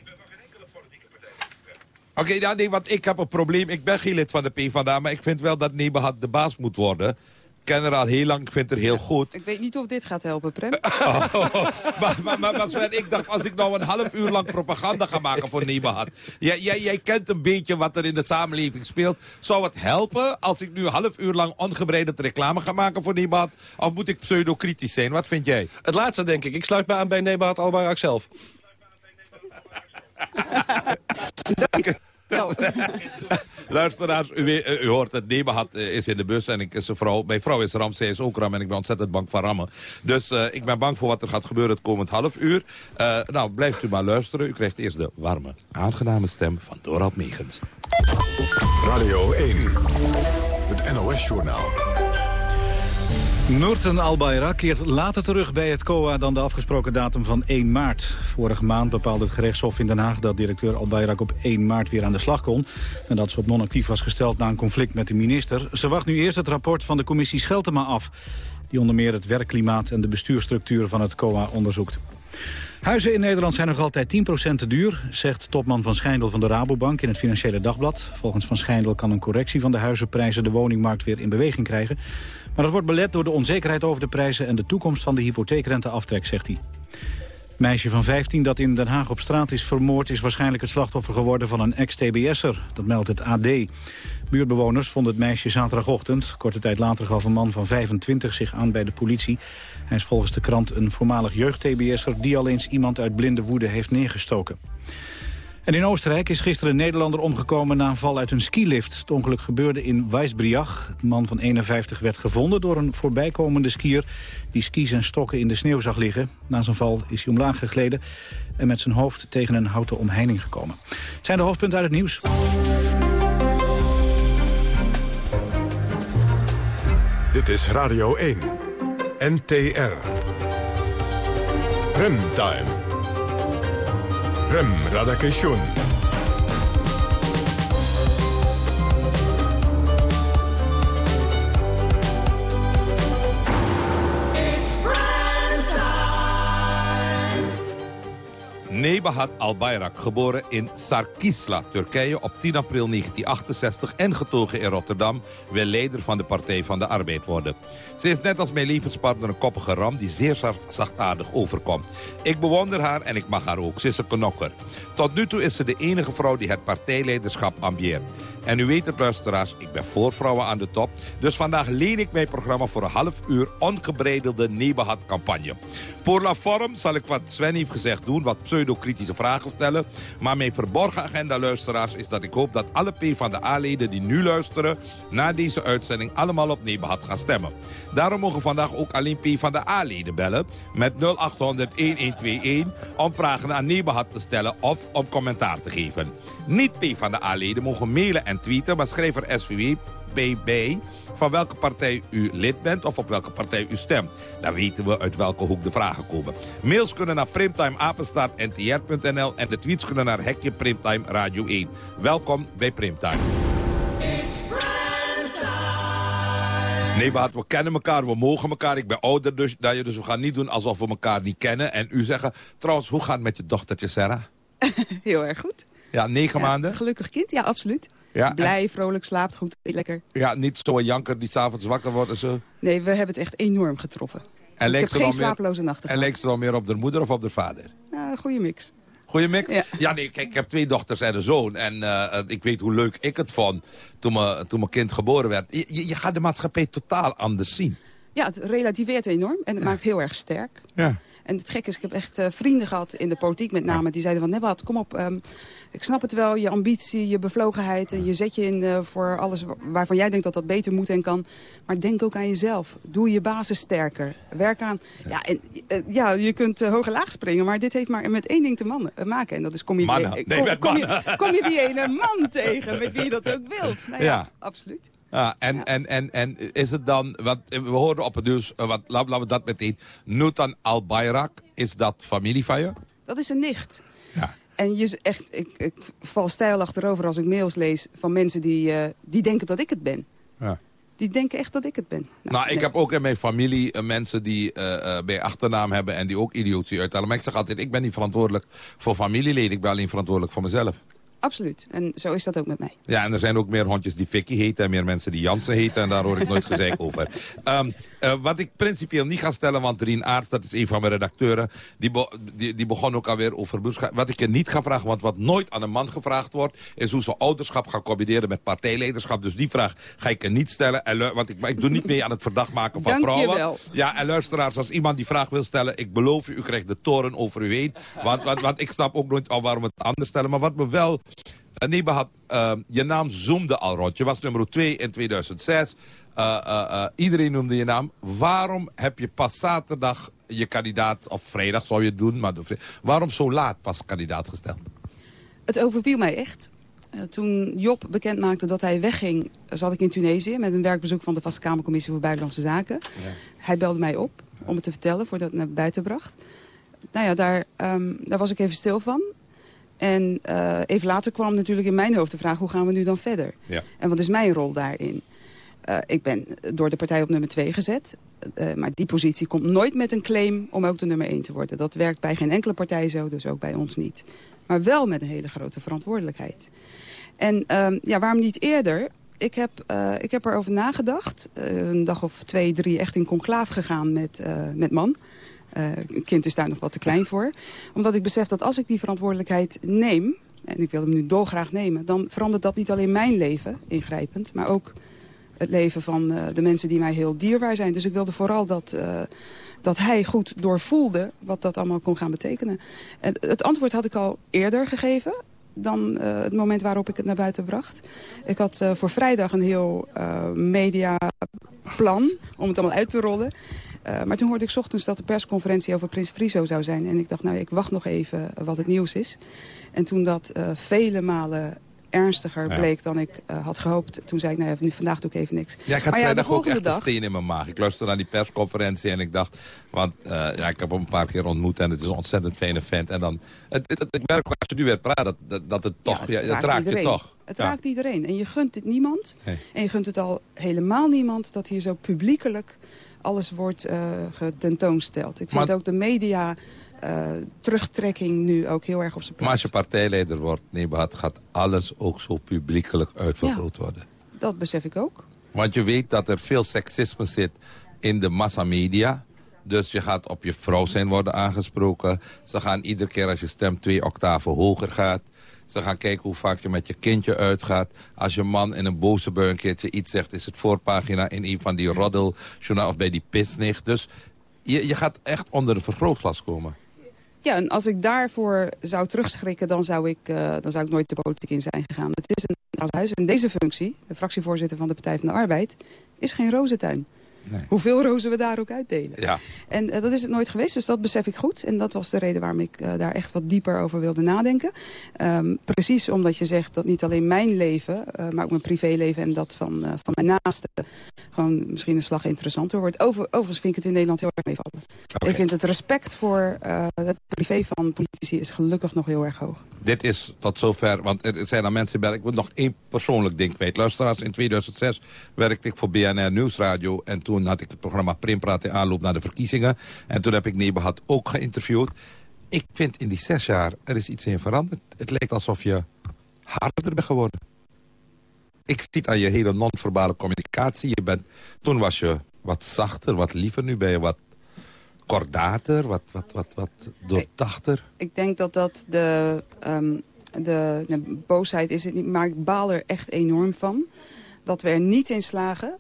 Oké, okay, nou nee, want ik heb een probleem. Ik ben geen lid van de PvdA, maar ik vind wel dat Nebahat de baas moet worden. Ik ken haar al heel lang, ik vind haar heel goed. Ik weet niet of dit gaat helpen, Prem. Oh, maar, maar, maar, maar Sven, ik dacht, als ik nou een half uur lang propaganda ga maken voor Nebahat... Jij, jij, jij kent een beetje wat er in de samenleving speelt. Zou het helpen als ik nu een half uur lang ongebreideld reclame ga maken voor Nebahat? Of moet ik pseudokritisch zijn? Wat vind jij? Het laatste, denk ik. Ik sluit me aan bij Nebahat Albayrak zelf. Luisteraars, u, u, hoort het, Nebahat is in de bus en ik is een vrouw. Mijn vrouw is ram, zij is ook ram en ik ben ontzettend bang van rammen. Dus uh, ik ben bang voor wat er gaat gebeuren het komend half uur. Uh, nou, blijft u maar luisteren. U krijgt eerst de warme, aangename stem van Dorald Megens. Radio 1, het NOS-journaal. Noorten Al-Bayrak keert later terug bij het COA dan de afgesproken datum van 1 maart. Vorige maand bepaalde het gerechtshof in Den Haag dat directeur Al-Bayrak op 1 maart weer aan de slag kon. En dat ze op non-actief was gesteld na een conflict met de minister. Ze wacht nu eerst het rapport van de commissie Scheltema af. Die onder meer het werkklimaat en de bestuursstructuur van het COA onderzoekt. Huizen in Nederland zijn nog altijd 10% te duur, zegt topman Van Schijndel van de Rabobank in het Financiële Dagblad. Volgens Van Schijndel kan een correctie van de huizenprijzen de woningmarkt weer in beweging krijgen. Maar dat wordt belet door de onzekerheid over de prijzen en de toekomst van de hypotheekrenteaftrek, zegt hij. Meisje van 15 dat in Den Haag op straat is vermoord... is waarschijnlijk het slachtoffer geworden van een ex-TBS'er. Dat meldt het AD. Buurtbewoners vonden het meisje zaterdagochtend. Korte tijd later gaf een man van 25 zich aan bij de politie. Hij is volgens de krant een voormalig jeugd-TBS'er... die al eens iemand uit blinde woede heeft neergestoken. En in Oostenrijk is gisteren een Nederlander omgekomen na een val uit een skilift. Het ongeluk gebeurde in Weisbriach. De man van 51 werd gevonden door een voorbijkomende skier... die skis en stokken in de sneeuw zag liggen. Na zijn val is hij omlaag gegleden en met zijn hoofd tegen een houten omheining gekomen. Het zijn de hoofdpunten uit het nieuws. Dit is Radio 1. NTR. Remtime. Rem Radakation. Nebahat Albayrak, geboren in Sarkisla, Turkije op 10 april 1968 en getogen in Rotterdam, wil leider van de Partij van de Arbeid worden. Ze is net als mijn levenspartner een koppige ram die zeer zachtaardig overkomt. Ik bewonder haar en ik mag haar ook. Ze is een knokker. Tot nu toe is ze de enige vrouw die het partijleiderschap ambieert. En u weet het, luisteraars, ik ben voor vrouwen aan de top. Dus vandaag leen ik mijn programma voor een half uur ongebreidelde Nebahat-campagne. Voor la vorm zal ik wat Sven heeft gezegd doen, wat pseudo-kritische vragen stellen. Maar mijn verborgen agenda, luisteraars, is dat ik hoop dat alle P van de A-leden die nu luisteren... na deze uitzending allemaal op Nebahat gaan stemmen. Daarom mogen vandaag ook alleen P van de A-leden bellen... met 0800-1121 om vragen aan Nebahat te stellen of om commentaar te geven. Niet P van de A-leden mogen mailen en tweeten, maar schrijf er SVW BB van welke partij u lid bent of op welke partij u stemt. Dan weten we uit welke hoek de vragen komen. Mails kunnen naar primtimeapenstaartntr.nl en de tweets kunnen naar Hekje Primtime Radio 1. Welkom bij Primtime. Nee, Baat, we kennen elkaar, we mogen elkaar. Ik ben ouder dus, dan je, dus we gaan niet doen alsof we elkaar niet kennen. En u zeggen, trouwens, hoe gaat het met je dochtertje Sarah? Heel erg goed. Ja, negen Ja, maanden? Gelukkig kind, ja, absoluut. Ja, Blij, vrolijk, slaapt goed, lekker. Ja, niet zo'n janker die s'avonds wakker wordt en zo. Nee, we hebben het echt enorm getroffen. En ik heb geen meer- slapeloze nachten En lijkt ze dan meer op de moeder of op de vader? Ja, een goede mix. Goeie mix? Ja. nee, kijk, ik heb twee dochters en een zoon. En eh, eh, ik weet hoe leuk ik het vond toen, me, toen mijn kind geboren werd. Je, je, je gaat de maatschappij totaal anders zien. Ja, het relativeert enorm en het maakt heel erg sterk. Ja. En het gekke is, ik heb echt eh, vrienden gehad in de politiek met name... die zeiden van, Nebbat, kom op, ehm, ik snap het wel, je ambitie, je bevlogenheid... en je zet je in eh, voor alles wa- waarvan jij denkt dat dat beter moet en kan. Maar denk ook aan jezelf. Doe je basis sterker. Werk aan... Ja, en, eh, ja je kunt hoog en laag springen, maar dit heeft maar met één ding te mannen, maken. En dat is, kom je. Die, Nee, kom, met kom je, mannen. kom je die ene man tegen met wie je dat ook wilt. Nou ja, Ja. absoluut. Ja, en, En, en, en is het dan, wat, we hoorden op het nieuws, eh, wat, laten we dat meteen. Nutan al-Bayrak, is dat familie van je? Dat is een nicht. En je, echt, ik, ik val stijl achterover als ik mails lees van mensen die, eh, die denken dat ik het ben. Ja. Die denken echt dat ik het ben. Nou, ik nee. heb ook in mijn familie eh, mensen die bij achternaam hebben en die ook idiotie uithalen. Maar ik zeg altijd, ik ben niet verantwoordelijk voor familieleden. Ik ben alleen verantwoordelijk voor mezelf. Absoluut. En zo is dat ook met mij. Ja, en er zijn ook meer hondjes die Vicky heten en meer mensen die Jansen heten. En daar hoor ik nooit gezeik over. Ehm, eh, wat ik principieel niet ga stellen, want Rien Aarts, dat is een van mijn redacteuren... die, be- die, die begon ook alweer over. Wat ik je niet ga vragen, want wat nooit aan een man gevraagd wordt... is hoe ze ouderschap gaan combineren met partijleiderschap. Dus die vraag ga ik er niet stellen. En, want ik, maar ik doe niet mee aan het verdacht maken van Dank je vrouwen. wel. Ja, en luisteraars, als iemand die vraag wil stellen... ik beloof u, u krijgt de toren over u heen. Want, want, want ik snap ook nooit al waarom we het anders stellen. Maar wat me wel... Uh, Neba had, uh, je naam zoomde al rond. Je was nummer 2 in 2006. Uh, uh, uh, iedereen noemde je naam. Waarom heb je pas zaterdag je kandidaat... of vrijdag zou je het doen, maar... waarom zo laat pas kandidaat gesteld? Het overviel mij echt. Eh, toen Job bekend maakte dat hij wegging, zat ik in Tunesië... met een werkbezoek van de Vaste Kamercommissie voor Buitenlandse Zaken. Hij belde mij op om het te vertellen voordat het naar buiten bracht. nou ja, daar, ehm, daar was ik even stil van. En eh, even later kwam natuurlijk in mijn hoofd de vraag... hoe gaan we nu dan verder? Ja. En wat is mijn rol daarin? Eh, ik ben door de partij op nummer 2 gezet. Eh, maar die positie komt nooit met een claim om ook de nummer 1 te worden. Dat werkt bij geen enkele partij zo, dus ook bij ons niet. Maar wel met een hele grote verantwoordelijkheid. En ehm, ja, waarom niet eerder? Ik heb, ik heb erover nagedacht. Een dag of twee, drie echt in conclaaf gegaan met, met man. Een kind is daar nog wat te klein voor. Omdat ik besef dat als ik die verantwoordelijkheid neem... en ik wil hem nu dolgraag nemen... dan verandert dat niet alleen mijn leven ingrijpend... maar ook het leven van de mensen die mij heel dierbaar zijn. Dus ik wilde vooral dat dat hij goed doorvoelde wat dat allemaal kon gaan betekenen. En het antwoord had ik al eerder gegeven dan het moment waarop ik het naar buiten bracht. Ik had voor vrijdag een heel mediaplan om het allemaal uit te rollen. Maar toen hoorde ik 's ochtends dat de persconferentie over Prins Friso zou zijn. En ik dacht, nou, ik wacht nog even wat het nieuws is. En toen dat vele malen ernstiger Ja. bleek dan ik uh, had gehoopt. Toen zei ik, nou, nu vandaag doe ik even niks. Ja, ik had maar vrijdag de ook echt dag, een steen in mijn maag. Ik luisterde naar die persconferentie en ik dacht... Want uh, ja, ik heb hem een paar keer ontmoet en het is een ontzettend fijne vent. En dan, het, het, het, ik merk als je nu weer praat, dat, dat, dat het toch... Ja, het, raakt je toch. Het raakt iedereen. En je gunt het niemand. En je gunt het al helemaal niemand dat hier zo publiekelijk alles wordt uh, getentoonsteld. Ik vind Maar- ook de media uh, terugtrekking nu ook heel erg op zijn Maar als plaats. je partijleider wordt, Nebahat, gaat alles ook zo publiekelijk uitvergroot worden. Dat besef ik ook. Want je weet dat er veel seksisme zit in de massamedia. Dus je gaat op je vrouw zijn worden aangesproken. Ze gaan iedere keer als je stem twee octaven hoger gaat. Ze gaan kijken hoe vaak je met je kindje uitgaat. Als je man in een boze bui een keertje iets zegt... is het voorpagina in een van die roddeljournaal of bij die pisnicht. Dus je, je gaat echt onder de vergrootglas komen. Ja, en als ik daarvoor zou terugschrikken, dan zou ik, uh, dan zou ik nooit de politiek in zijn gegaan. Het is een huis en deze functie, de fractievoorzitter van de Partij van de Arbeid, is geen rozentuin. Nee. Hoeveel rozen we daar ook uitdelen. Ja. En uh, dat is het nooit geweest, dus dat besef ik goed. En dat was de reden waarom ik uh, daar echt wat dieper over wilde nadenken. Um, precies omdat je zegt dat niet alleen mijn leven, uh, maar ook mijn privéleven en dat van, van mijn naasten... gewoon misschien een slag interessanter wordt. Over, overigens vind ik het in Nederland heel erg meevallen. Okay. Ik vind het respect voor het privé van politici is gelukkig nog heel erg hoog. Dit is tot zover, want er zijn er mensen bij... Ik wil nog één persoonlijk ding kwijt. Luisteraars, in 2006 werkte ik voor BNR Nieuwsradio... en toen had ik het programma Primpraat in aanloop naar de verkiezingen. En toen heb ik Nebahat ook geïnterviewd. Ik vind in die zes jaar, er is iets in veranderd. Het lijkt alsof je harder bent geworden. Ik zie het aan je hele non-verbale communicatie. Je bent, toen was je wat zachter, wat liever. Nu ben je wat kordater, wat, wat, wat, wat doordachter. Ik denk dat dat de, um, de, de boosheid is het niet, maar ik baal er echt enorm van. Dat we er niet in slagen,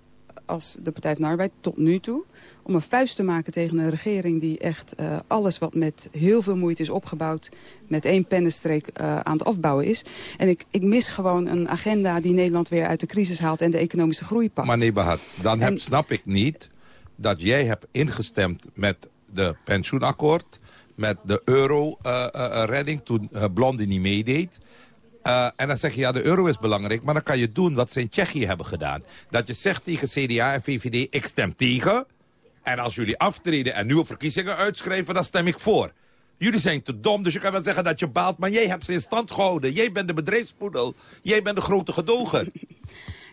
als de Partij van de Arbeid tot nu toe... om een vuist te maken tegen een regering die echt uh, alles wat met heel veel moeite is opgebouwd... met één pennenstreek uh, aan het afbouwen is. En ik, ik mis gewoon een agenda die Nederland weer uit de crisis haalt... en de economische groei pakt. Maar nee, Bahad, dan heb, en, snap ik niet dat jij hebt ingestemd met de pensioenakkoord... met de euro-redding uh, toen Blondie niet meedeed... Uh, en dan zeg je, ja, de euro is belangrijk... maar dan kan je doen wat ze in Tsjechië hebben gedaan. Dat je zegt tegen CDA en VVD, ik stem tegen... en als jullie aftreden en nieuwe verkiezingen uitschrijven... dan stem ik voor. Jullie zijn te dom, dus je kan wel zeggen dat je baalt... maar jij hebt ze in stand gehouden. Jij bent de bedrijfspoedel. Jij bent de grote gedoger.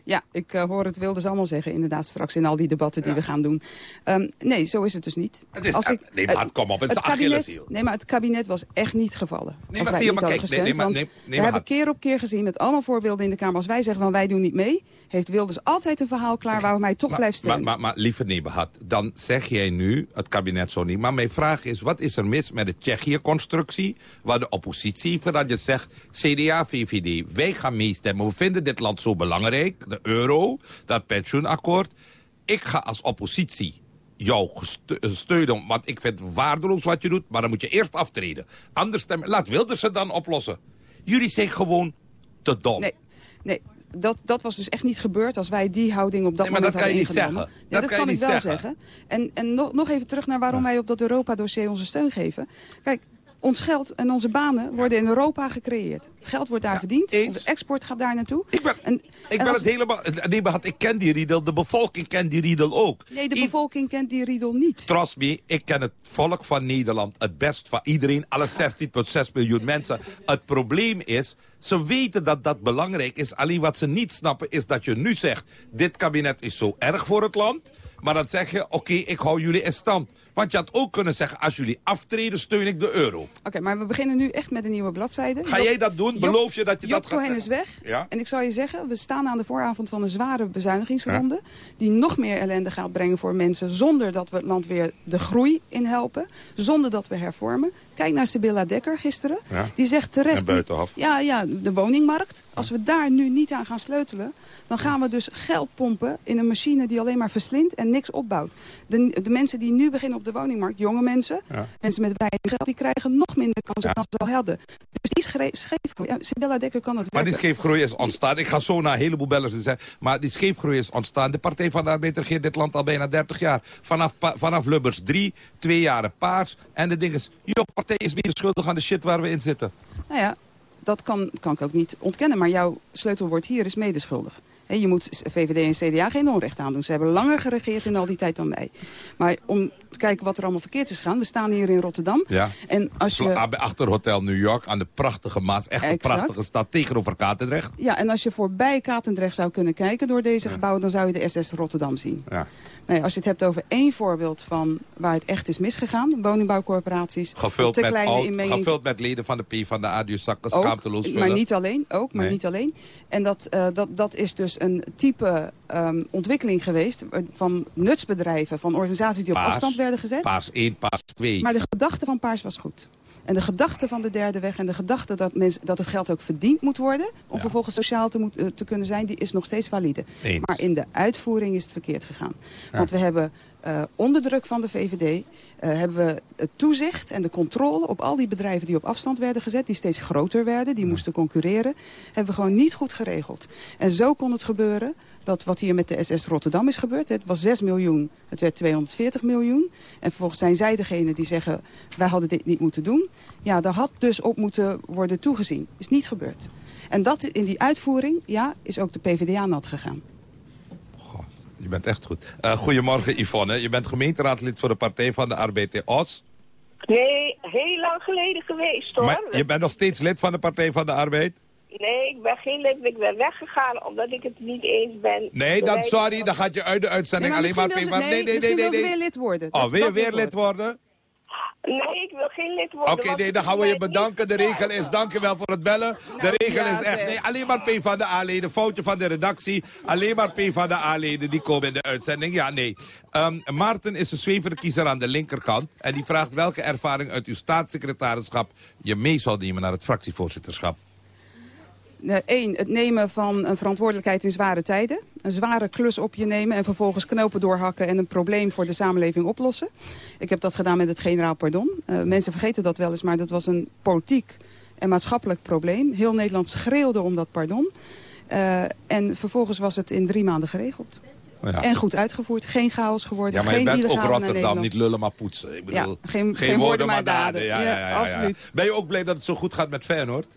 Ja, ik uh, hoor het Wilders allemaal zeggen, inderdaad, straks in al die debatten die ja. we gaan doen. Um, nee, zo is het dus niet. Het is, Als ik, nee, maar het, kom op, het, het is Achilleshiel. Nee, maar het kabinet was echt niet gevallen. Nee, maar zie je, maar kijk, gestemd, nee, nee, maar, nee, nee, we hebben keer op keer gezien, met allemaal voorbeelden in de Kamer... als wij zeggen van wij doen niet mee, heeft Wilders altijd een verhaal klaar... waarom hij toch maar, blijft stemmen. Maar, maar, maar lieve Nebahat, dan zeg jij nu, het kabinet zo niet... maar mijn vraag is, wat is er mis met de Tsjechië-constructie... waar de oppositie, voordat je zegt... CDA, VVD, wij gaan meestemmen, we vinden dit land zo belangrijk... de euro, dat pensioenakkoord. Ik ga als oppositie jou steunen, want ik vind het waardeloos wat je doet... maar dan moet je eerst aftreden. Anders stemmen, laat Wilders het dan oplossen. Jullie zijn gewoon te dom. Nee, nee. Dat, dat was dus echt niet gebeurd als wij die houding op dat nee, maar moment dat kan je niet ingenomen. zeggen. Ja, dat, dat, kan, ik wel zeggen. zeggen. En, en nog, nog even terug naar waarom ja. wij op dat Europa-dossier onze steun geven. Kijk, Ons geld en onze banen worden in Europa gecreëerd. Geld wordt daar verdiend. Onze export gaat daar naartoe. Ik ben, en, ik en ben als- het helemaal... Nee, maar ik ken die riedel. De bevolking kent die riedel ook. Nee, de bevolking kent die riedel niet. Trust me, ik ken het volk van Nederland het best van iedereen. Alle 16,6 miljoen mensen. Het probleem is, ze weten dat dat belangrijk is. Alleen wat ze niet snappen is dat je nu zegt... dit kabinet is zo erg voor het land... Maar dan zeg je, oké, ik hou jullie in stand. Want je had ook kunnen zeggen, als jullie aftreden, steun ik de euro. Oké, maar we beginnen nu echt met een nieuwe bladzijde. Ga Job- jij dat doen? Beloof je dat je Job dat gaat Cohen is weg. Ja? En ik zal je zeggen, we staan aan de vooravond van een zware bezuinigingsronde... die nog meer ellende gaat brengen voor mensen... zonder dat we het land weer de groei in helpen. Zonder dat we hervormen. Kijk naar Sibylla Dekker gisteren. Ja. Die zegt terecht... En Buitenhof. Ja, ja, de woningmarkt. Als we daar nu niet aan gaan sleutelen... dan gaan we dus geld pompen in een machine die alleen maar verslindt en niks opbouwt. De, de mensen die nu beginnen op de woningmarkt, jonge mensen... Ja. mensen met weinig geld, die krijgen nog minder kansen dan ze al hadden. Dus die schre- scheef... Ja, Sibylla Dekker kan het Maar die scheefgroei is ontstaan. Ik ga zo naar een heleboel bellers en zeggen. Maar die scheefgroei is ontstaan. De Partij van de Arbeid regeert dit land al bijna 30 jaar. Vanaf, vanaf Lubbers 3, twee jaren paars. En de ding is, jouw partij is meer schuldig aan de shit waar we in zitten. Nou ja, dat kan, kan ik ook niet ontkennen. Maar jouw sleutelwoord hier is medeschuldig. Je moet VVD en CDA geen onrecht aandoen. Ze hebben langer geregeerd in al die tijd dan wij. Maar om te kijken wat er allemaal verkeerd is gegaan. We staan hier in Rotterdam. Ja. En als je... Achter Hotel New York, aan de prachtige Maas. Echt een prachtige stad tegenover Katendrecht. Ja, en als je voorbij Katendrecht zou kunnen kijken door deze gebouwen... dan zou je de SS Rotterdam zien. Ja. Nee, als je het hebt over één voorbeeld van waar het echt is misgegaan... woningbouwcorporaties, Gevuld met, kleine oud, inmenging- gevuld met leden van de P van de A, die zakken Ook, schaamteloos vullen. Maar niet alleen, ook, maar Nee. niet alleen. En dat, eh, dat, dat is dus een type ehm, ontwikkeling geweest eh, van nutsbedrijven, van organisaties die op afstand werden gezet. Paars 1, Paars 2. Maar de gedachte van Paars was goed. En de gedachte van de derde weg en de gedachte dat, mensen, dat het geld ook verdiend moet worden... om vervolgens sociaal te, moet, eh, te kunnen zijn, die is nog steeds valide. Eens. Maar in de uitvoering is het verkeerd gegaan. Ja. Want we hebben eh, onder druk van de VVD... eh, hebben we het toezicht en de controle op al die bedrijven die op afstand werden gezet... die steeds groter werden, die moesten concurreren... hebben we gewoon niet goed geregeld. En zo kon het gebeuren dat wat hier met de SS Rotterdam is gebeurd... het was 6 miljoen, het werd 240 miljoen. En vervolgens zijn zij degene die zeggen... wij hadden dit niet moeten doen. Ja, daar had dus op moeten worden toegezien. Is niet gebeurd. En dat in die uitvoering, ja, is ook de PvdA nat gegaan. Je bent echt goed. Eh, goedemorgen Yvonne. Je bent gemeenteraadlid voor de Partij van de Arbeid in Os. Nee, heel lang geleden geweest hoor. Maar je bent nog steeds lid van de Partij van de Arbeid? Nee, ik ben geen lid. Ik ben weggegaan omdat ik het niet eens ben. Nee, dan sorry, dan gaat je uit de uitzending Nee, maar alleen maar... misschien wil ze- van- nee, misschien wil ze weer lid worden. Oh, weer wil lid worden? Nee, ik wil geen lid worden. Oké, nee, dan gaan we je bedanken. De regel is, dankjewel voor het bellen. De regel ja, is echt, nee, alleen maar P van de A-leden. Foutje van de redactie. Alleen maar P van de A-leden, die komen in de uitzending. Ja, nee. Ehm, Maarten is een zwevende kiezer aan de linkerkant. En die vraagt welke ervaring uit uw staatssecretarischap je mee zou nemen naar het fractievoorzitterschap. Eén, het nemen van een verantwoordelijkheid in zware tijden. Een zware klus op je nemen en vervolgens knopen doorhakken... en een probleem voor de samenleving oplossen. Ik heb dat gedaan met het generaal pardon. Eh, mensen vergeten dat wel eens, maar dat was een politiek en maatschappelijk probleem. Heel Nederland schreeuwde om dat pardon. Eh, en vervolgens was het in drie maanden geregeld. Ja. En goed uitgevoerd. Geen chaos geworden. Ja, maar je geen bent ook illegale naar Rotterdam, niet lullen maar poetsen. Ik bedoel, Ja, geen- geen woorden, maar daden. Ja, Ja, ja, ja, ja, absoluut. Ben je ook blij dat het zo goed gaat met Feyenoord?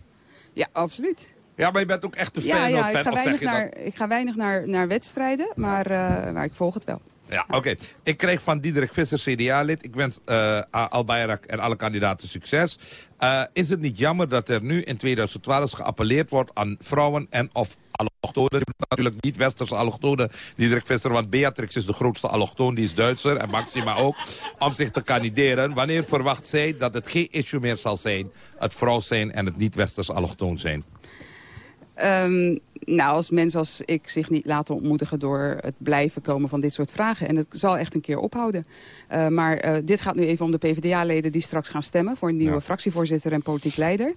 Ja, absoluut. Ja, maar je bent ook echt een Ja, ja Feyenoord-fan, ik, ga weinig naar, ik ga weinig naar, naar wedstrijden, maar, eh, maar ik volg het wel. Ja, oké. Ik kreeg van Diederik Visser, CDA-lid. Ik wens eh Al Bayrak en alle kandidaten succes. Eh, is het niet jammer dat er nu in 2012 geappelleerd wordt aan vrouwen en of allochtonen? Natuurlijk niet westerse allochtonen, Diederik Visser, want Beatrix is de grootste allochtoon, die is Duitser en Maxima ook, om zich te kandideren. Wanneer verwacht zij dat het geen issue meer zal zijn, het vrouw zijn en het niet-westers allochtoon zijn? Ehm, nou, als mensen als ik zich niet laten ontmoedigen door het blijven komen van dit soort vragen. En het zal echt een keer ophouden. Eh, maar eh, dit gaat nu even om de PvdA-leden die straks gaan stemmen... voor een nieuwe Ja. fractievoorzitter en politiek leider.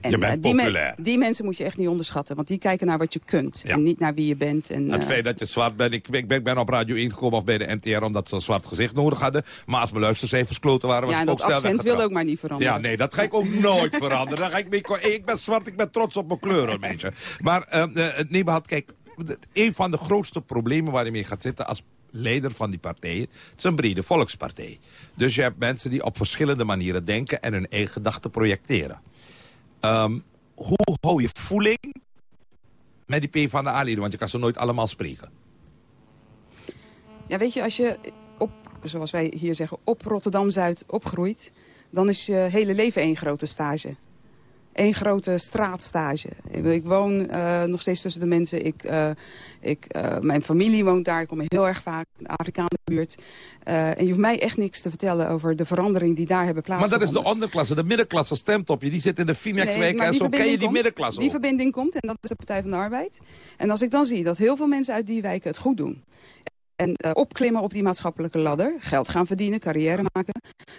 En, Je bent eh, die, die mensen moet je echt niet onderschatten. Want die kijken naar wat je kunt. Ja. En niet naar wie je bent. En, Het eh, feit dat je zwart bent. Ik, ik, ben- ik ben op Radio 1 gekomen of bij de NTR omdat ze een zwart gezicht nodig hadden. Maar als mijn luistercijfers kloten waren, was ja, en dat accent wil ook maar niet veranderen. Ja, nee, dat ga ik ook nooit veranderen. Dan ga ik, mee, ik ben zwart, ik ben trots op mijn kleur, beetje. Maar uh, kijk, een van de grootste problemen waar je mee gaat zitten als leider van die partij. Het is een brede volkspartij. Dus je hebt mensen die op verschillende manieren denken... en hun eigen gedachten projecteren. Ehm, hoe hou je voeling met die P van de A-leden? Want je kan ze nooit allemaal spreken. Ja, weet je, als je op, zoals wij hier zeggen, op Rotterdam-Zuid opgroeit... dan is je hele leven één grote stage. Eén grote straatstage. Ik, ik woon uh, nog steeds tussen de mensen. Ik, uh, ik, uh, mijn familie woont daar. Ik kom heel erg vaak in de Afrikaanse buurt. en je hoeft mij echt niks te vertellen over de verandering die daar hebben plaatsgevonden. Maar dat is de onderklasse. De middenklasse stemt op je. Die zit in de nee, en zo ken je die middenklasse Die verbinding komt en dat is de Partij van de Arbeid. En als ik dan zie dat heel veel mensen uit die wijken het goed doen en uh, opklimmen op die maatschappelijke ladder, geld gaan verdienen, carrière maken,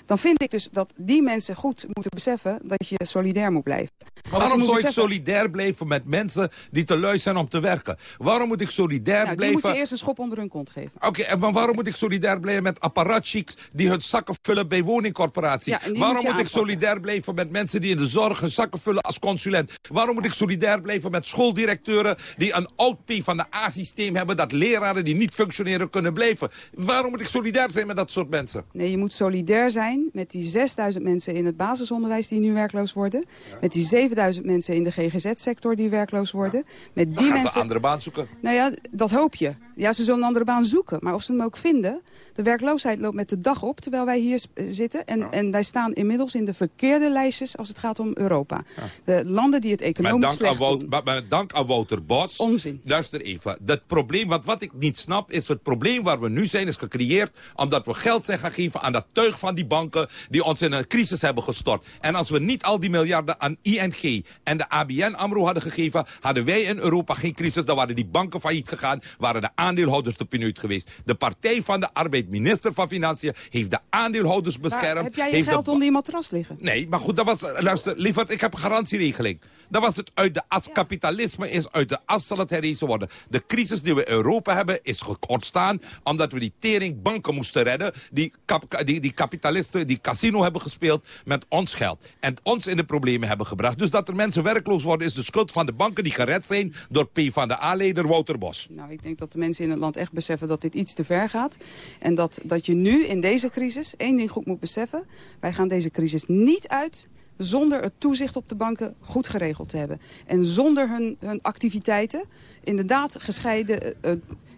dan vind ik dus dat die mensen goed moeten beseffen dat je solidair moet blijven. Maar waarom zou ik solidair blijven met mensen die te lui zijn om te werken? Waarom moet ik solidair nou, blijven... Die moet je eerst een schop onder hun kont geven. Oké, okay, maar waarom moet ik solidair blijven met apparatchiks die hun zakken vullen bij woningcorporaties? Ja, waarom moet, moet ik solidair blijven met mensen die in de zorg hun zakken vullen als consulent? Waarom moet ik solidair blijven met schooldirecteuren die een oud P van de A-systeem hebben, dat leraren die niet functioneren kunnen blijven? Waarom moet ik solidair zijn met dat soort mensen? Nee, je moet solidair zijn met die 6000 mensen in het basisonderwijs die nu werkloos worden. Ja. Met die 7000 mensen in de GGZ-sector die werkloos worden. Ja. Met die mensen... andere baan zoeken. Nou ja, dat hoop je. Ja, ze zullen een andere baan zoeken. Maar of ze hem ook vinden... De werkloosheid loopt met de dag op terwijl wij hier zitten. En, ja. en wij staan inmiddels in de verkeerde lijstjes als het gaat om Europa. De landen die het economisch slecht aan doen. Met dank aan Wouter Bos. Onzin. Luister even. Dat probleem, wat, wat ik niet snap, is het probleem waar we nu zijn is gecreëerd... omdat we geld zijn gaan geven aan dat tuig van die banken... die ons in een crisis hebben gestort. En als we niet al die miljarden aan ING en de ABN AMRO hadden gegeven... hadden wij in Europa geen crisis. Dan waren die banken failliet gegaan. Waren de aandeelhouders te pineut geweest. De Partij van de Arbeid, minister van Financiën... heeft de aandeelhouders beschermd. Maar heb jij je heeft geld de... onder die matras liggen? Nee, maar goed, dat was... Luister, lieverd, ik heb een garantieregeling. Dan was het uit de as. Kapitalisme is uit de as zal het herrezen worden. De crisis die we in Europa hebben is ontstaan... omdat we die tering banken moesten redden... die, kap, die, die kapitalisten, die casino hebben gespeeld met ons geld. En ons in de problemen hebben gebracht. Dus dat er mensen werkloos worden... is de schuld van de banken die gered zijn... door P van de A-leider Wouter Bos. Nou, ik denk dat de mensen in het land echt beseffen... dat dit iets te ver gaat. En dat, dat je nu in deze crisis één ding goed moet beseffen. Wij gaan deze crisis niet uit zonder het toezicht op de banken goed geregeld te hebben. En zonder hun, hun activiteiten inderdaad gescheiden... Uh,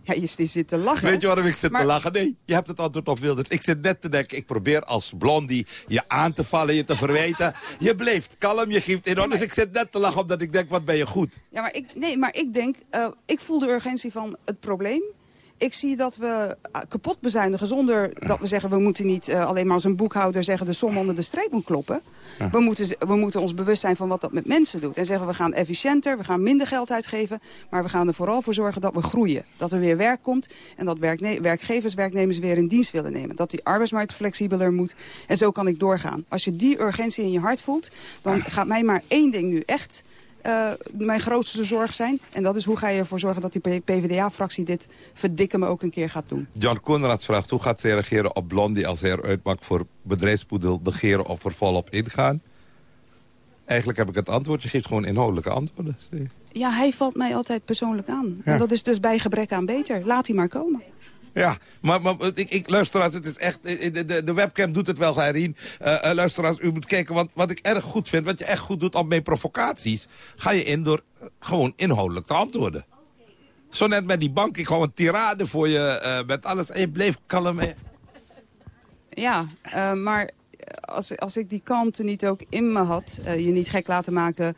ja, je zit te lachen. Weet je waarom ik zit maar... te lachen? Nee, je hebt het antwoord op Wilders. Ik zit net te denken, ik probeer als blondie je aan te vallen, je te verwijten. Je blijft kalm, je geeft in orde. Dus ik zit net te lachen omdat ik denk, wat ben je goed? Ja, maar ik, nee, maar ik denk, uh, ik voel de urgentie van het probleem ik zie dat we kapot bezuinigen zonder dat we zeggen... we moeten niet uh, alleen maar als een boekhouder zeggen... de som onder de streep moet kloppen. Ja. We, moeten, we moeten ons bewust zijn van wat dat met mensen doet. En zeggen we gaan efficiënter, we gaan minder geld uitgeven... maar we gaan er vooral voor zorgen dat we groeien. Dat er weer werk komt en dat werkgevers werknemers weer in dienst willen nemen. Dat die arbeidsmarkt flexibeler moet. En zo kan ik doorgaan. Als je die urgentie in je hart voelt... dan gaat mij maar één ding nu echt... Uh, mijn grootste zorg zijn. En dat is hoe ga je ervoor zorgen dat die PvdA-fractie dit verdikken me ook een keer gaat doen. John Koenraads vraagt hoe gaat zij reageren op Blondie als hij eruit maakt voor bedrijfspoedel begeren of er volop ingaan? Eigenlijk heb ik het antwoord. Je geeft gewoon inhoudelijke antwoorden. Ja, hij valt mij altijd persoonlijk aan. Ja. En dat is dus bij gebrek aan beter. Laat hij maar komen. Ja, maar, ik, ik, luisteraars, het is echt, de, de, de webcam doet het wel, Gerien. Uh, uh, luisteraars, u moet kijken, want wat ik erg goed vind, wat je echt goed doet op mijn provocaties, ga je in door gewoon inhoudelijk te antwoorden. Zo net met die bank, ik hou een tirade voor je, met alles, en je bleef kalm. Ja, maar als, als ik die kanten niet ook in me had, je niet gek laten maken...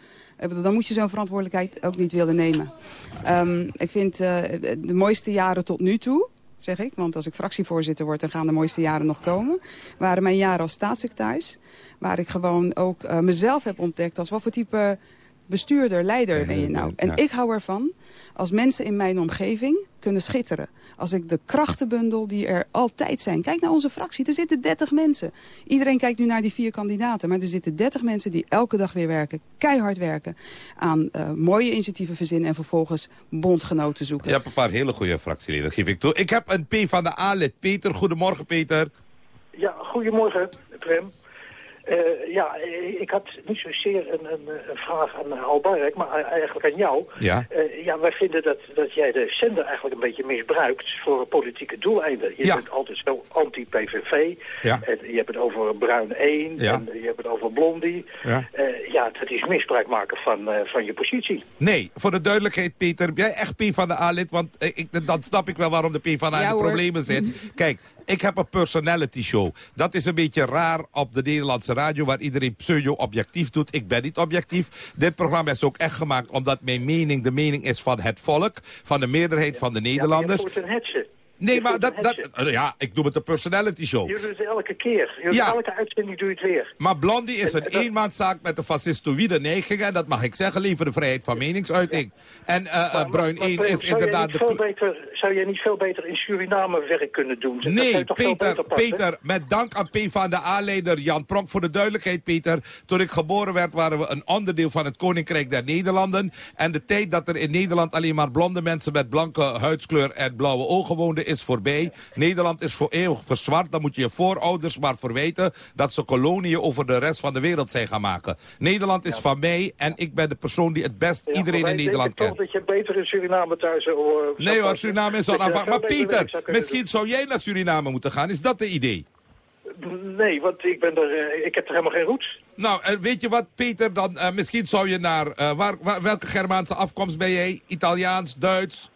dan moet je zo'n verantwoordelijkheid ook niet willen nemen. Um, ik vind de mooiste jaren tot nu toe zeg ik. Want als ik fractievoorzitter word, dan gaan de mooiste jaren nog komen. Waren mijn jaren als staatssecretaris. Waar ik gewoon ook uh, mezelf heb ontdekt als wat voor type bestuurder, leider ben je nou. En ik hou ervan als mensen in mijn omgeving kunnen schitteren. Als ik de krachtenbundel die er altijd zijn. Kijk naar onze fractie, er zitten 30 mensen. Iedereen kijkt nu naar die vier kandidaten. Maar er zitten 30 mensen die elke dag weer werken. Keihard werken. Aan uh, mooie initiatieven verzinnen en vervolgens bondgenoten zoeken. Je hebt een paar hele goede fractieleden, geef ik toe. Ik heb een P van de A-lid. Peter, goedemorgen Peter. Ja, goedemorgen, Prem. Eh, ja, eh, ik had niet zozeer een, een, een vraag aan uh, Albarek, maar eigenlijk aan jou. Ja. Uh, ja, wij vinden dat, dat jij de zender eigenlijk een beetje misbruikt voor politieke doeleinden. Je Ja. bent altijd zo anti-PVV. Ja. En je hebt het over Bruin 1 Ja. en je hebt het over Blondie. Ja. Eh, ja, dat is misbruik maken van, eh, van je positie. Nee, voor de duidelijkheid, Peter. Ben jij echt P van de A-lid? Want ik, dan snap ik wel waarom de P van A in Ja, de problemen zit. Kijk, ik heb een personality show. Dat is een beetje raar op de Nederlandse radio... waar iedereen pseudo-objectief doet. Ik ben niet objectief. Dit programma is ook echt gemaakt omdat mijn mening... de mening is van het volk, van de meerderheid van de Nederlanders. Nee, maar dat, dat... eh, Ja, ik noem het een personality show. Je doet het elke keer. Je doet Ja. Elke uitzending doe je het weer. Maar Blondie is een eenmanszaak met een fascistoïde neigingen. En dat mag ik zeggen, liever de vrijheid van meningsuiting. En Maar- Bruin maar- 1 maar is inderdaad de... veel beter, zou jij niet veel beter in Suriname werk kunnen doen? Nee, toch Peter? Peter, met dank aan P van de A-leider Jan Pronk voor de duidelijkheid, Peter. Toen ik geboren werd, waren we een onderdeel van het Koninkrijk der Nederlanden. En de tijd dat er in Nederland alleen maar blonde mensen met blanke huidskleur en blauwe ogen woonden, is voorbij. Nederland is voor eeuwig verzwart. Dan moet je je voorouders maar verwijten dat ze koloniën over de rest van de wereld zijn gaan maken. Nederland is van mij en ik ben de persoon die het best Ja, iedereen in Nederland kent. toch dat je beter in Suriname thuis... zou Nee hoor. Suriname is je onafhankelijk. Maar Pieter, zou misschien zou jij naar Suriname moeten gaan. Is dat de idee? Nee, want ik, ben er, eh, ik heb er helemaal geen roots. Nou, weet je wat, Peter? Dan, eh, misschien zou je naar... waar, waar- welke Germaanse afkomst ben jij? Italiaans, Duits?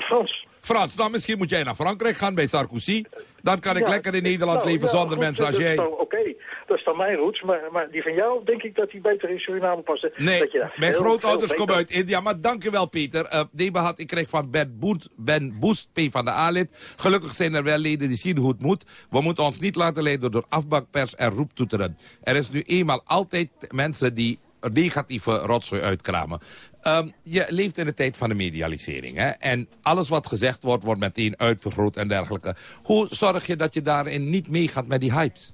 Frans. Frans. Nou, misschien moet jij naar Frankrijk gaan bij Sarkozy. Dan kan ik Ja, lekker in Nederland nou, leven zonder goed, mensen als jij. dan Oké, dat is dan mijn roots. Maar, maar die van jou, denk ik dat die beter in Suriname passen. Nee, dat je mijn grootouders komen uit India. Maar dankjewel, Peter. Uh, Debahat, ik kreeg van Ben, Boet, ben Boest, P van de A-lid. Gelukkig zijn er wel leden die zien hoe het moet. We moeten ons niet laten leiden door afbakpers en roeptoeteren. Er is nu eenmaal altijd mensen die negatieve rotzooi uitkramen. Ehm, je leeft in de tijd van de medialisering. Hè? En alles wat gezegd wordt, wordt meteen uitvergroot en dergelijke. Hoe zorg je dat je daarin niet meegaat met die hypes?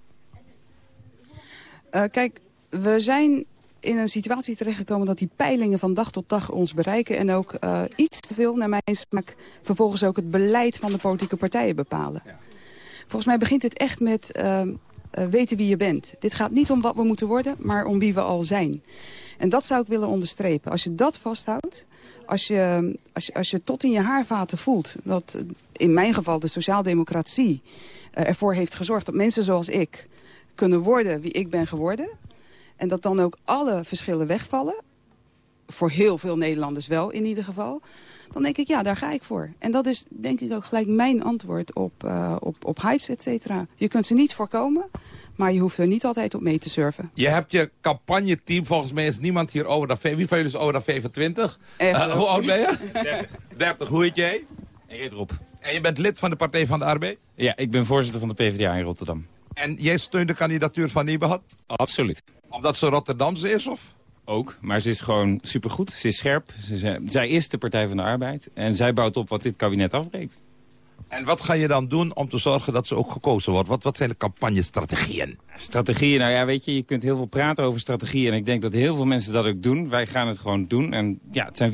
Eh, kijk, we zijn in een situatie terechtgekomen dat die peilingen van dag tot dag ons bereiken. En ook eh, iets te veel, naar mijn smaak, vervolgens ook het beleid van de politieke partijen bepalen. Volgens mij begint het echt met ehm, eh, weten wie je bent. Dit gaat niet om wat we moeten worden, maar om wie we al zijn. En dat zou ik willen onderstrepen. Als je dat vasthoudt, als je, als je, als je tot in je haarvaten voelt... dat in mijn geval de sociaaldemocratie eh, ervoor heeft gezorgd... dat mensen zoals ik kunnen worden wie ik ben geworden... en dat dan ook alle verschillen wegvallen... voor heel veel Nederlanders wel in ieder geval... dan denk ik, ja, daar ga ik voor. En dat is denk ik ook gelijk mijn antwoord op, eh, op, op hypes, et cetera. Je kunt ze niet voorkomen, maar je hoeft er niet altijd op mee te surfen. Je hebt je campagneteam, volgens mij is niemand hier ouder dan... vijf- Wie van jullie is ouder dan 25? Echt Eh, hoe oud ben je? 30. 30. Hoe heet jij? Ik heet Rob. En je bent lid van de Partij van de Arbeid? Ja, ik ben voorzitter van de PvdA in Rotterdam. En jij steunt de kandidatuur van Nebahat? Absoluut. Omdat ze Rotterdamse is, of? Ook, maar ze is gewoon supergoed. Ze is scherp. Ze zij is de Partij van de Arbeid. En zij bouwt op wat dit kabinet afbreekt. En wat ga je dan doen om te zorgen dat ze ook gekozen wordt? Wat, wat zijn de campagnestrategieën? Strategieën, nou ja, weet je, je kunt heel veel praten over strategieën. En ik denk dat heel veel mensen dat ook doen. Wij gaan het gewoon doen. En ja, het zijn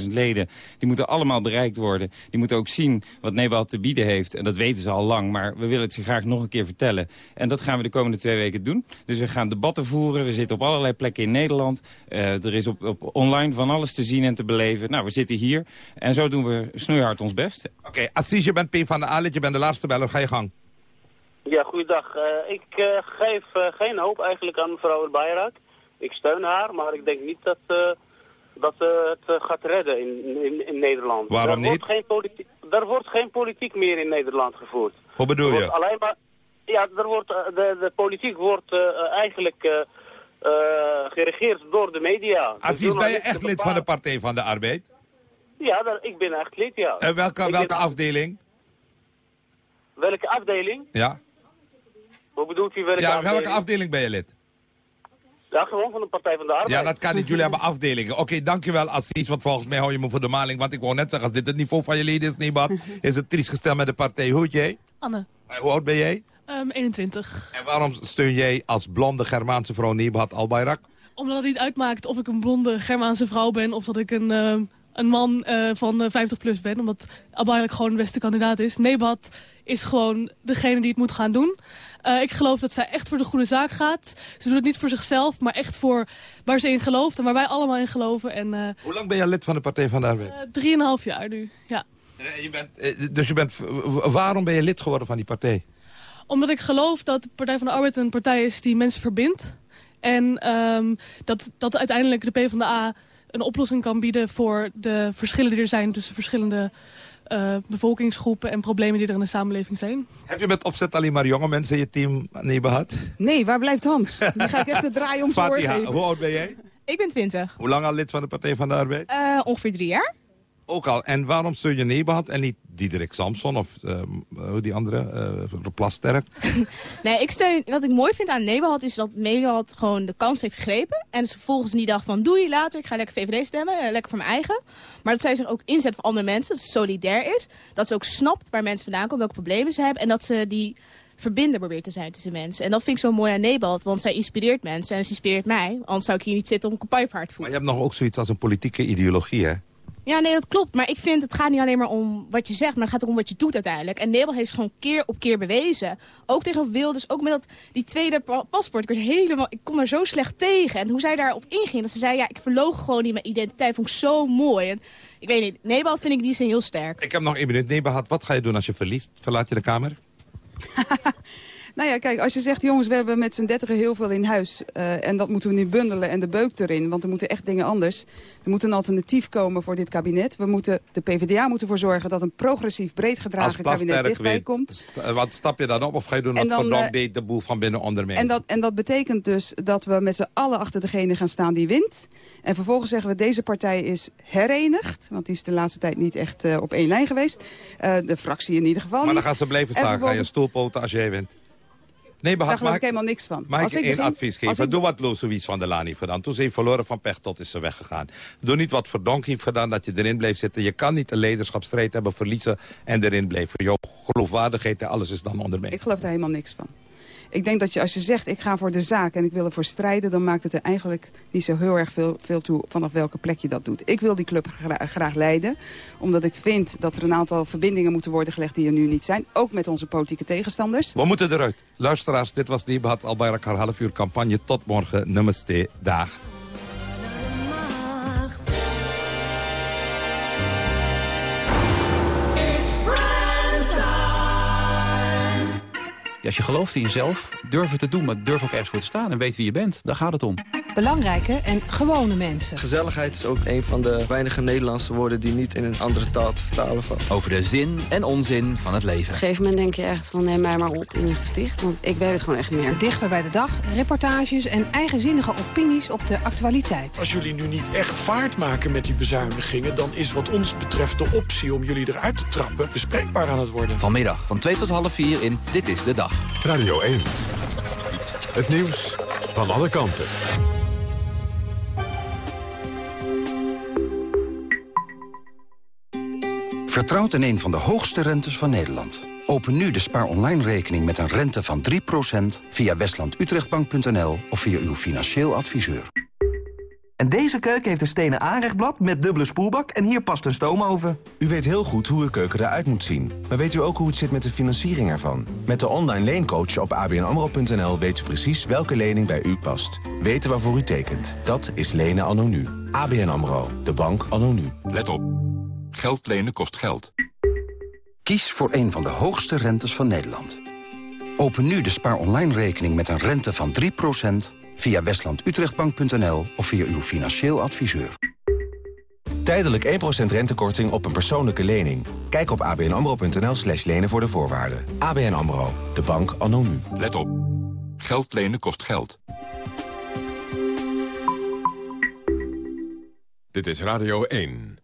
54.000 leden. Die moeten allemaal bereikt worden. Die moeten ook zien wat Nederland te bieden heeft. En dat weten ze al lang. Maar we willen het ze graag nog een keer vertellen. En dat gaan we de komende twee weken doen. Dus we gaan debatten voeren. We zitten op allerlei plekken in Nederland. Eh, er is op, op online van alles te zien en te beleven. Nou, we zitten hier. En zo doen we snoeihard ons best. Oké, Assis, je bent P van de A-lid, je bent de laatste beller. Ga je gang. Ja, goeiedag. Eh, ik eh, geef eh, geen hoop eigenlijk aan mevrouw Bayrak. Ik steun haar, maar ik denk niet dat, dat eh, het gaat redden in, in, in Nederland. Waarom er niet? Wordt geen politiek, er wordt geen politiek meer in Nederland gevoerd. Hoe bedoel je? alleen maar, ja, er wordt, de, de politiek wordt eigenlijk geregeerd door de media. Assis, ben je echt lid van de Partij van de Arbeid? Ja, daar- ik ben echt lid, ja. En welke, Ik welke afdeling? Welke afdeling? Ja, Hoe bedoelt u welke ja afdeling? welke afdeling ben je lid? Ja, gewoon van de Partij van de Arbeid. Ja, dat kan niet. Jullie hebben afdelingen. Oké, dankjewel Assis, want volgens mij hou je me voor de maling. Want ik wou net zeggen, als dit het niveau van je leden is, Nebat, is het triest gesteld met de partij. Hoe heet jij? Anne, Hoe oud ben jij? ehm, 21. En waarom steun jij als blonde Germaanse vrouw Nebat Albayrak? Omdat het niet uitmaakt of ik een blonde Germaanse vrouw ben... of dat ik een, ehm, een man eh, van 50 plus ben. Omdat Abayrak gewoon de beste kandidaat is. Nebat is gewoon degene die het moet gaan doen. Uh, ik geloof dat zij echt voor de goede zaak gaat. Ze doet het niet voor zichzelf, maar echt voor waar ze in gelooft. En waar wij allemaal in geloven. En, uh, Hoe lang ben je lid van de Partij van de Arbeid? Drieënhalf jaar nu, ja. Je bent, dus je bent, waarom ben je lid geworden van die partij? Omdat ik geloof dat de Partij van de Arbeid een partij is die mensen verbindt. En um, dat, dat uiteindelijk de PvdA een oplossing kan bieden voor de verschillen die er zijn tussen verschillende uh, bevolkingsgroepen en problemen die er in de samenleving zijn. Heb je met opzet alleen maar jonge mensen in je team nee gehad? Nee, waar blijft Hans? Die ga ik echt de draai om Fatiha, hoe oud ben jij? Ik ben 20. Hoe lang al lid van de Partij van de Arbeid? Uh, ongeveer drie jaar. Ook al. En waarom steun je Nebahat en niet Diederik Samson of uh, die andere, uh, Plasterk? nee, ik steun, wat ik mooi vind aan Nebahat is dat Nebahat gewoon de kans heeft gegrepen. En ze vervolgens niet dacht van doei later, ik ga lekker VVD stemmen, uh, lekker voor mijn eigen. Maar dat zij zich ook inzet voor andere mensen, dat ze solidair is. Dat ze ook snapt waar mensen vandaan komen, welke problemen ze hebben. En dat ze die verbinder probeert te zijn tussen mensen. En dat vind ik zo mooi aan Nebald, want zij inspireert mensen en ze inspireert mij. Anders zou ik hier niet zitten om campagnevaart te voeren. Maar je hebt nog ook zoiets als een politieke ideologie, hè? Ja, nee, dat klopt. Maar ik vind, het gaat niet alleen maar om wat je zegt, maar het gaat ook om wat je doet uiteindelijk. En Nebel heeft gewoon keer op keer bewezen. Ook tegen Wilders, ook met dat, die tweede paspoort. Ik, werd helemaal, ik kom er zo slecht tegen. En hoe zij daarop inging, dat ze zei, ja, ik verloog gewoon niet mijn identiteit. Vond ik zo mooi. En ik weet niet, Nebel vind ik die zin heel sterk. Ik heb nog één minuut. Nebel, wat ga je doen als je verliest? Verlaat je de kamer? Nou ja, kijk, als je zegt, jongens, we hebben met z'n dertigen heel veel in huis. Uh, en dat moeten we nu bundelen en de beuk erin. Want er moeten echt dingen anders. Er moet een alternatief komen voor dit kabinet. We moeten, de PvdA moet ervoor zorgen dat een progressief, breed gedragen kabinet dichtbij komt. Wat stap je dan op of ga je doen wat Van uh, deed de boel van binnen onder En dat, en dat betekent dus dat we met z'n allen achter degene gaan staan die wint. En vervolgens zeggen we, deze partij is herenigd. Want die is de laatste tijd niet echt uh, op één lijn geweest. de fractie in ieder geval Maar dan gaan ze blijven staan. Ga je stoelpoten als jij wint. Nee, Daar geloof ik helemaal niks van. Mag ik één begin, advies geven? Ik... Doe wat Loos van der Laan heeft gedaan. Toen ze heeft verloren van pech tot is ze weggegaan. Doe niet wat Verdonk heeft gedaan, dat je erin blijft zitten. Je kan niet een leiderschapsstrijd hebben, verliezen en erin blijven. Jouw geloofwaardigheid en alles is dan onder mij. Ik geloof daar helemaal niks van. Ik denk dat je als je zegt, ik ga voor de zaak en ik wil ervoor strijden... dan maakt het er eigenlijk niet zo heel erg veel, veel toe vanaf welke plek je dat doet. Ik wil die club gra graag leiden, omdat ik vind dat er een aantal verbindingen moeten worden gelegd... die er nu niet zijn, ook met onze politieke tegenstanders. We moeten eruit. Luisteraars, dit was Debat Albayrak haar half uur campagne. Tot morgen, namaste, dag. Als je gelooft in jezelf, durf het te doen, maar durf ook ergens voor te staan en weet wie je bent. Daar gaat het om. Belangrijke en gewone mensen. Gezelligheid is ook een van de weinige Nederlandse woorden die niet in een andere taal te vertalen valt. Over de zin en onzin van het leven. Op een gegeven moment denk je echt van neem mij maar op in je gesticht. Want ik weet het gewoon echt niet meer. Dichter bij de dag, reportages en eigenzinnige opinies op de actualiteit. Als jullie nu niet echt vaart maken met die bezuinigingen... dan is wat ons betreft de optie om jullie eruit te trappen bespreekbaar aan het worden. Vanmiddag van 2 tot half 4 in Dit is de Dag. Radio 1. Het nieuws van alle kanten. Vertrouwt in een van de hoogste rentes van Nederland. Open nu de spaar online rekening met een rente van 3% via westlandutrechtbank.nl of via uw financieel adviseur. En deze keuken heeft een stenen aanrechtblad met dubbele spoelbak en hier past een stoomoven. U weet heel goed hoe uw keuken eruit moet zien. Maar weet u ook hoe het zit met de financiering ervan? Met de online leencoach op abnamro.nl weet u precies welke lening bij u past. Weten waarvoor u tekent. Dat is lenen anno nu. ABN AMRO. De bank anno nu. Let op. Geld lenen kost geld. Kies voor een van de hoogste rentes van Nederland. Open nu de spaar online rekening met een rente van 3% via westlandutrechtbank.nl of via uw financieel adviseur. Tijdelijk 1% rentekorting op een persoonlijke lening. Kijk op abnamro.nl slash lenen voor de voorwaarden. ABN AMRO, de bank anno nu. Let op. Geld lenen kost geld. Dit is Radio 1.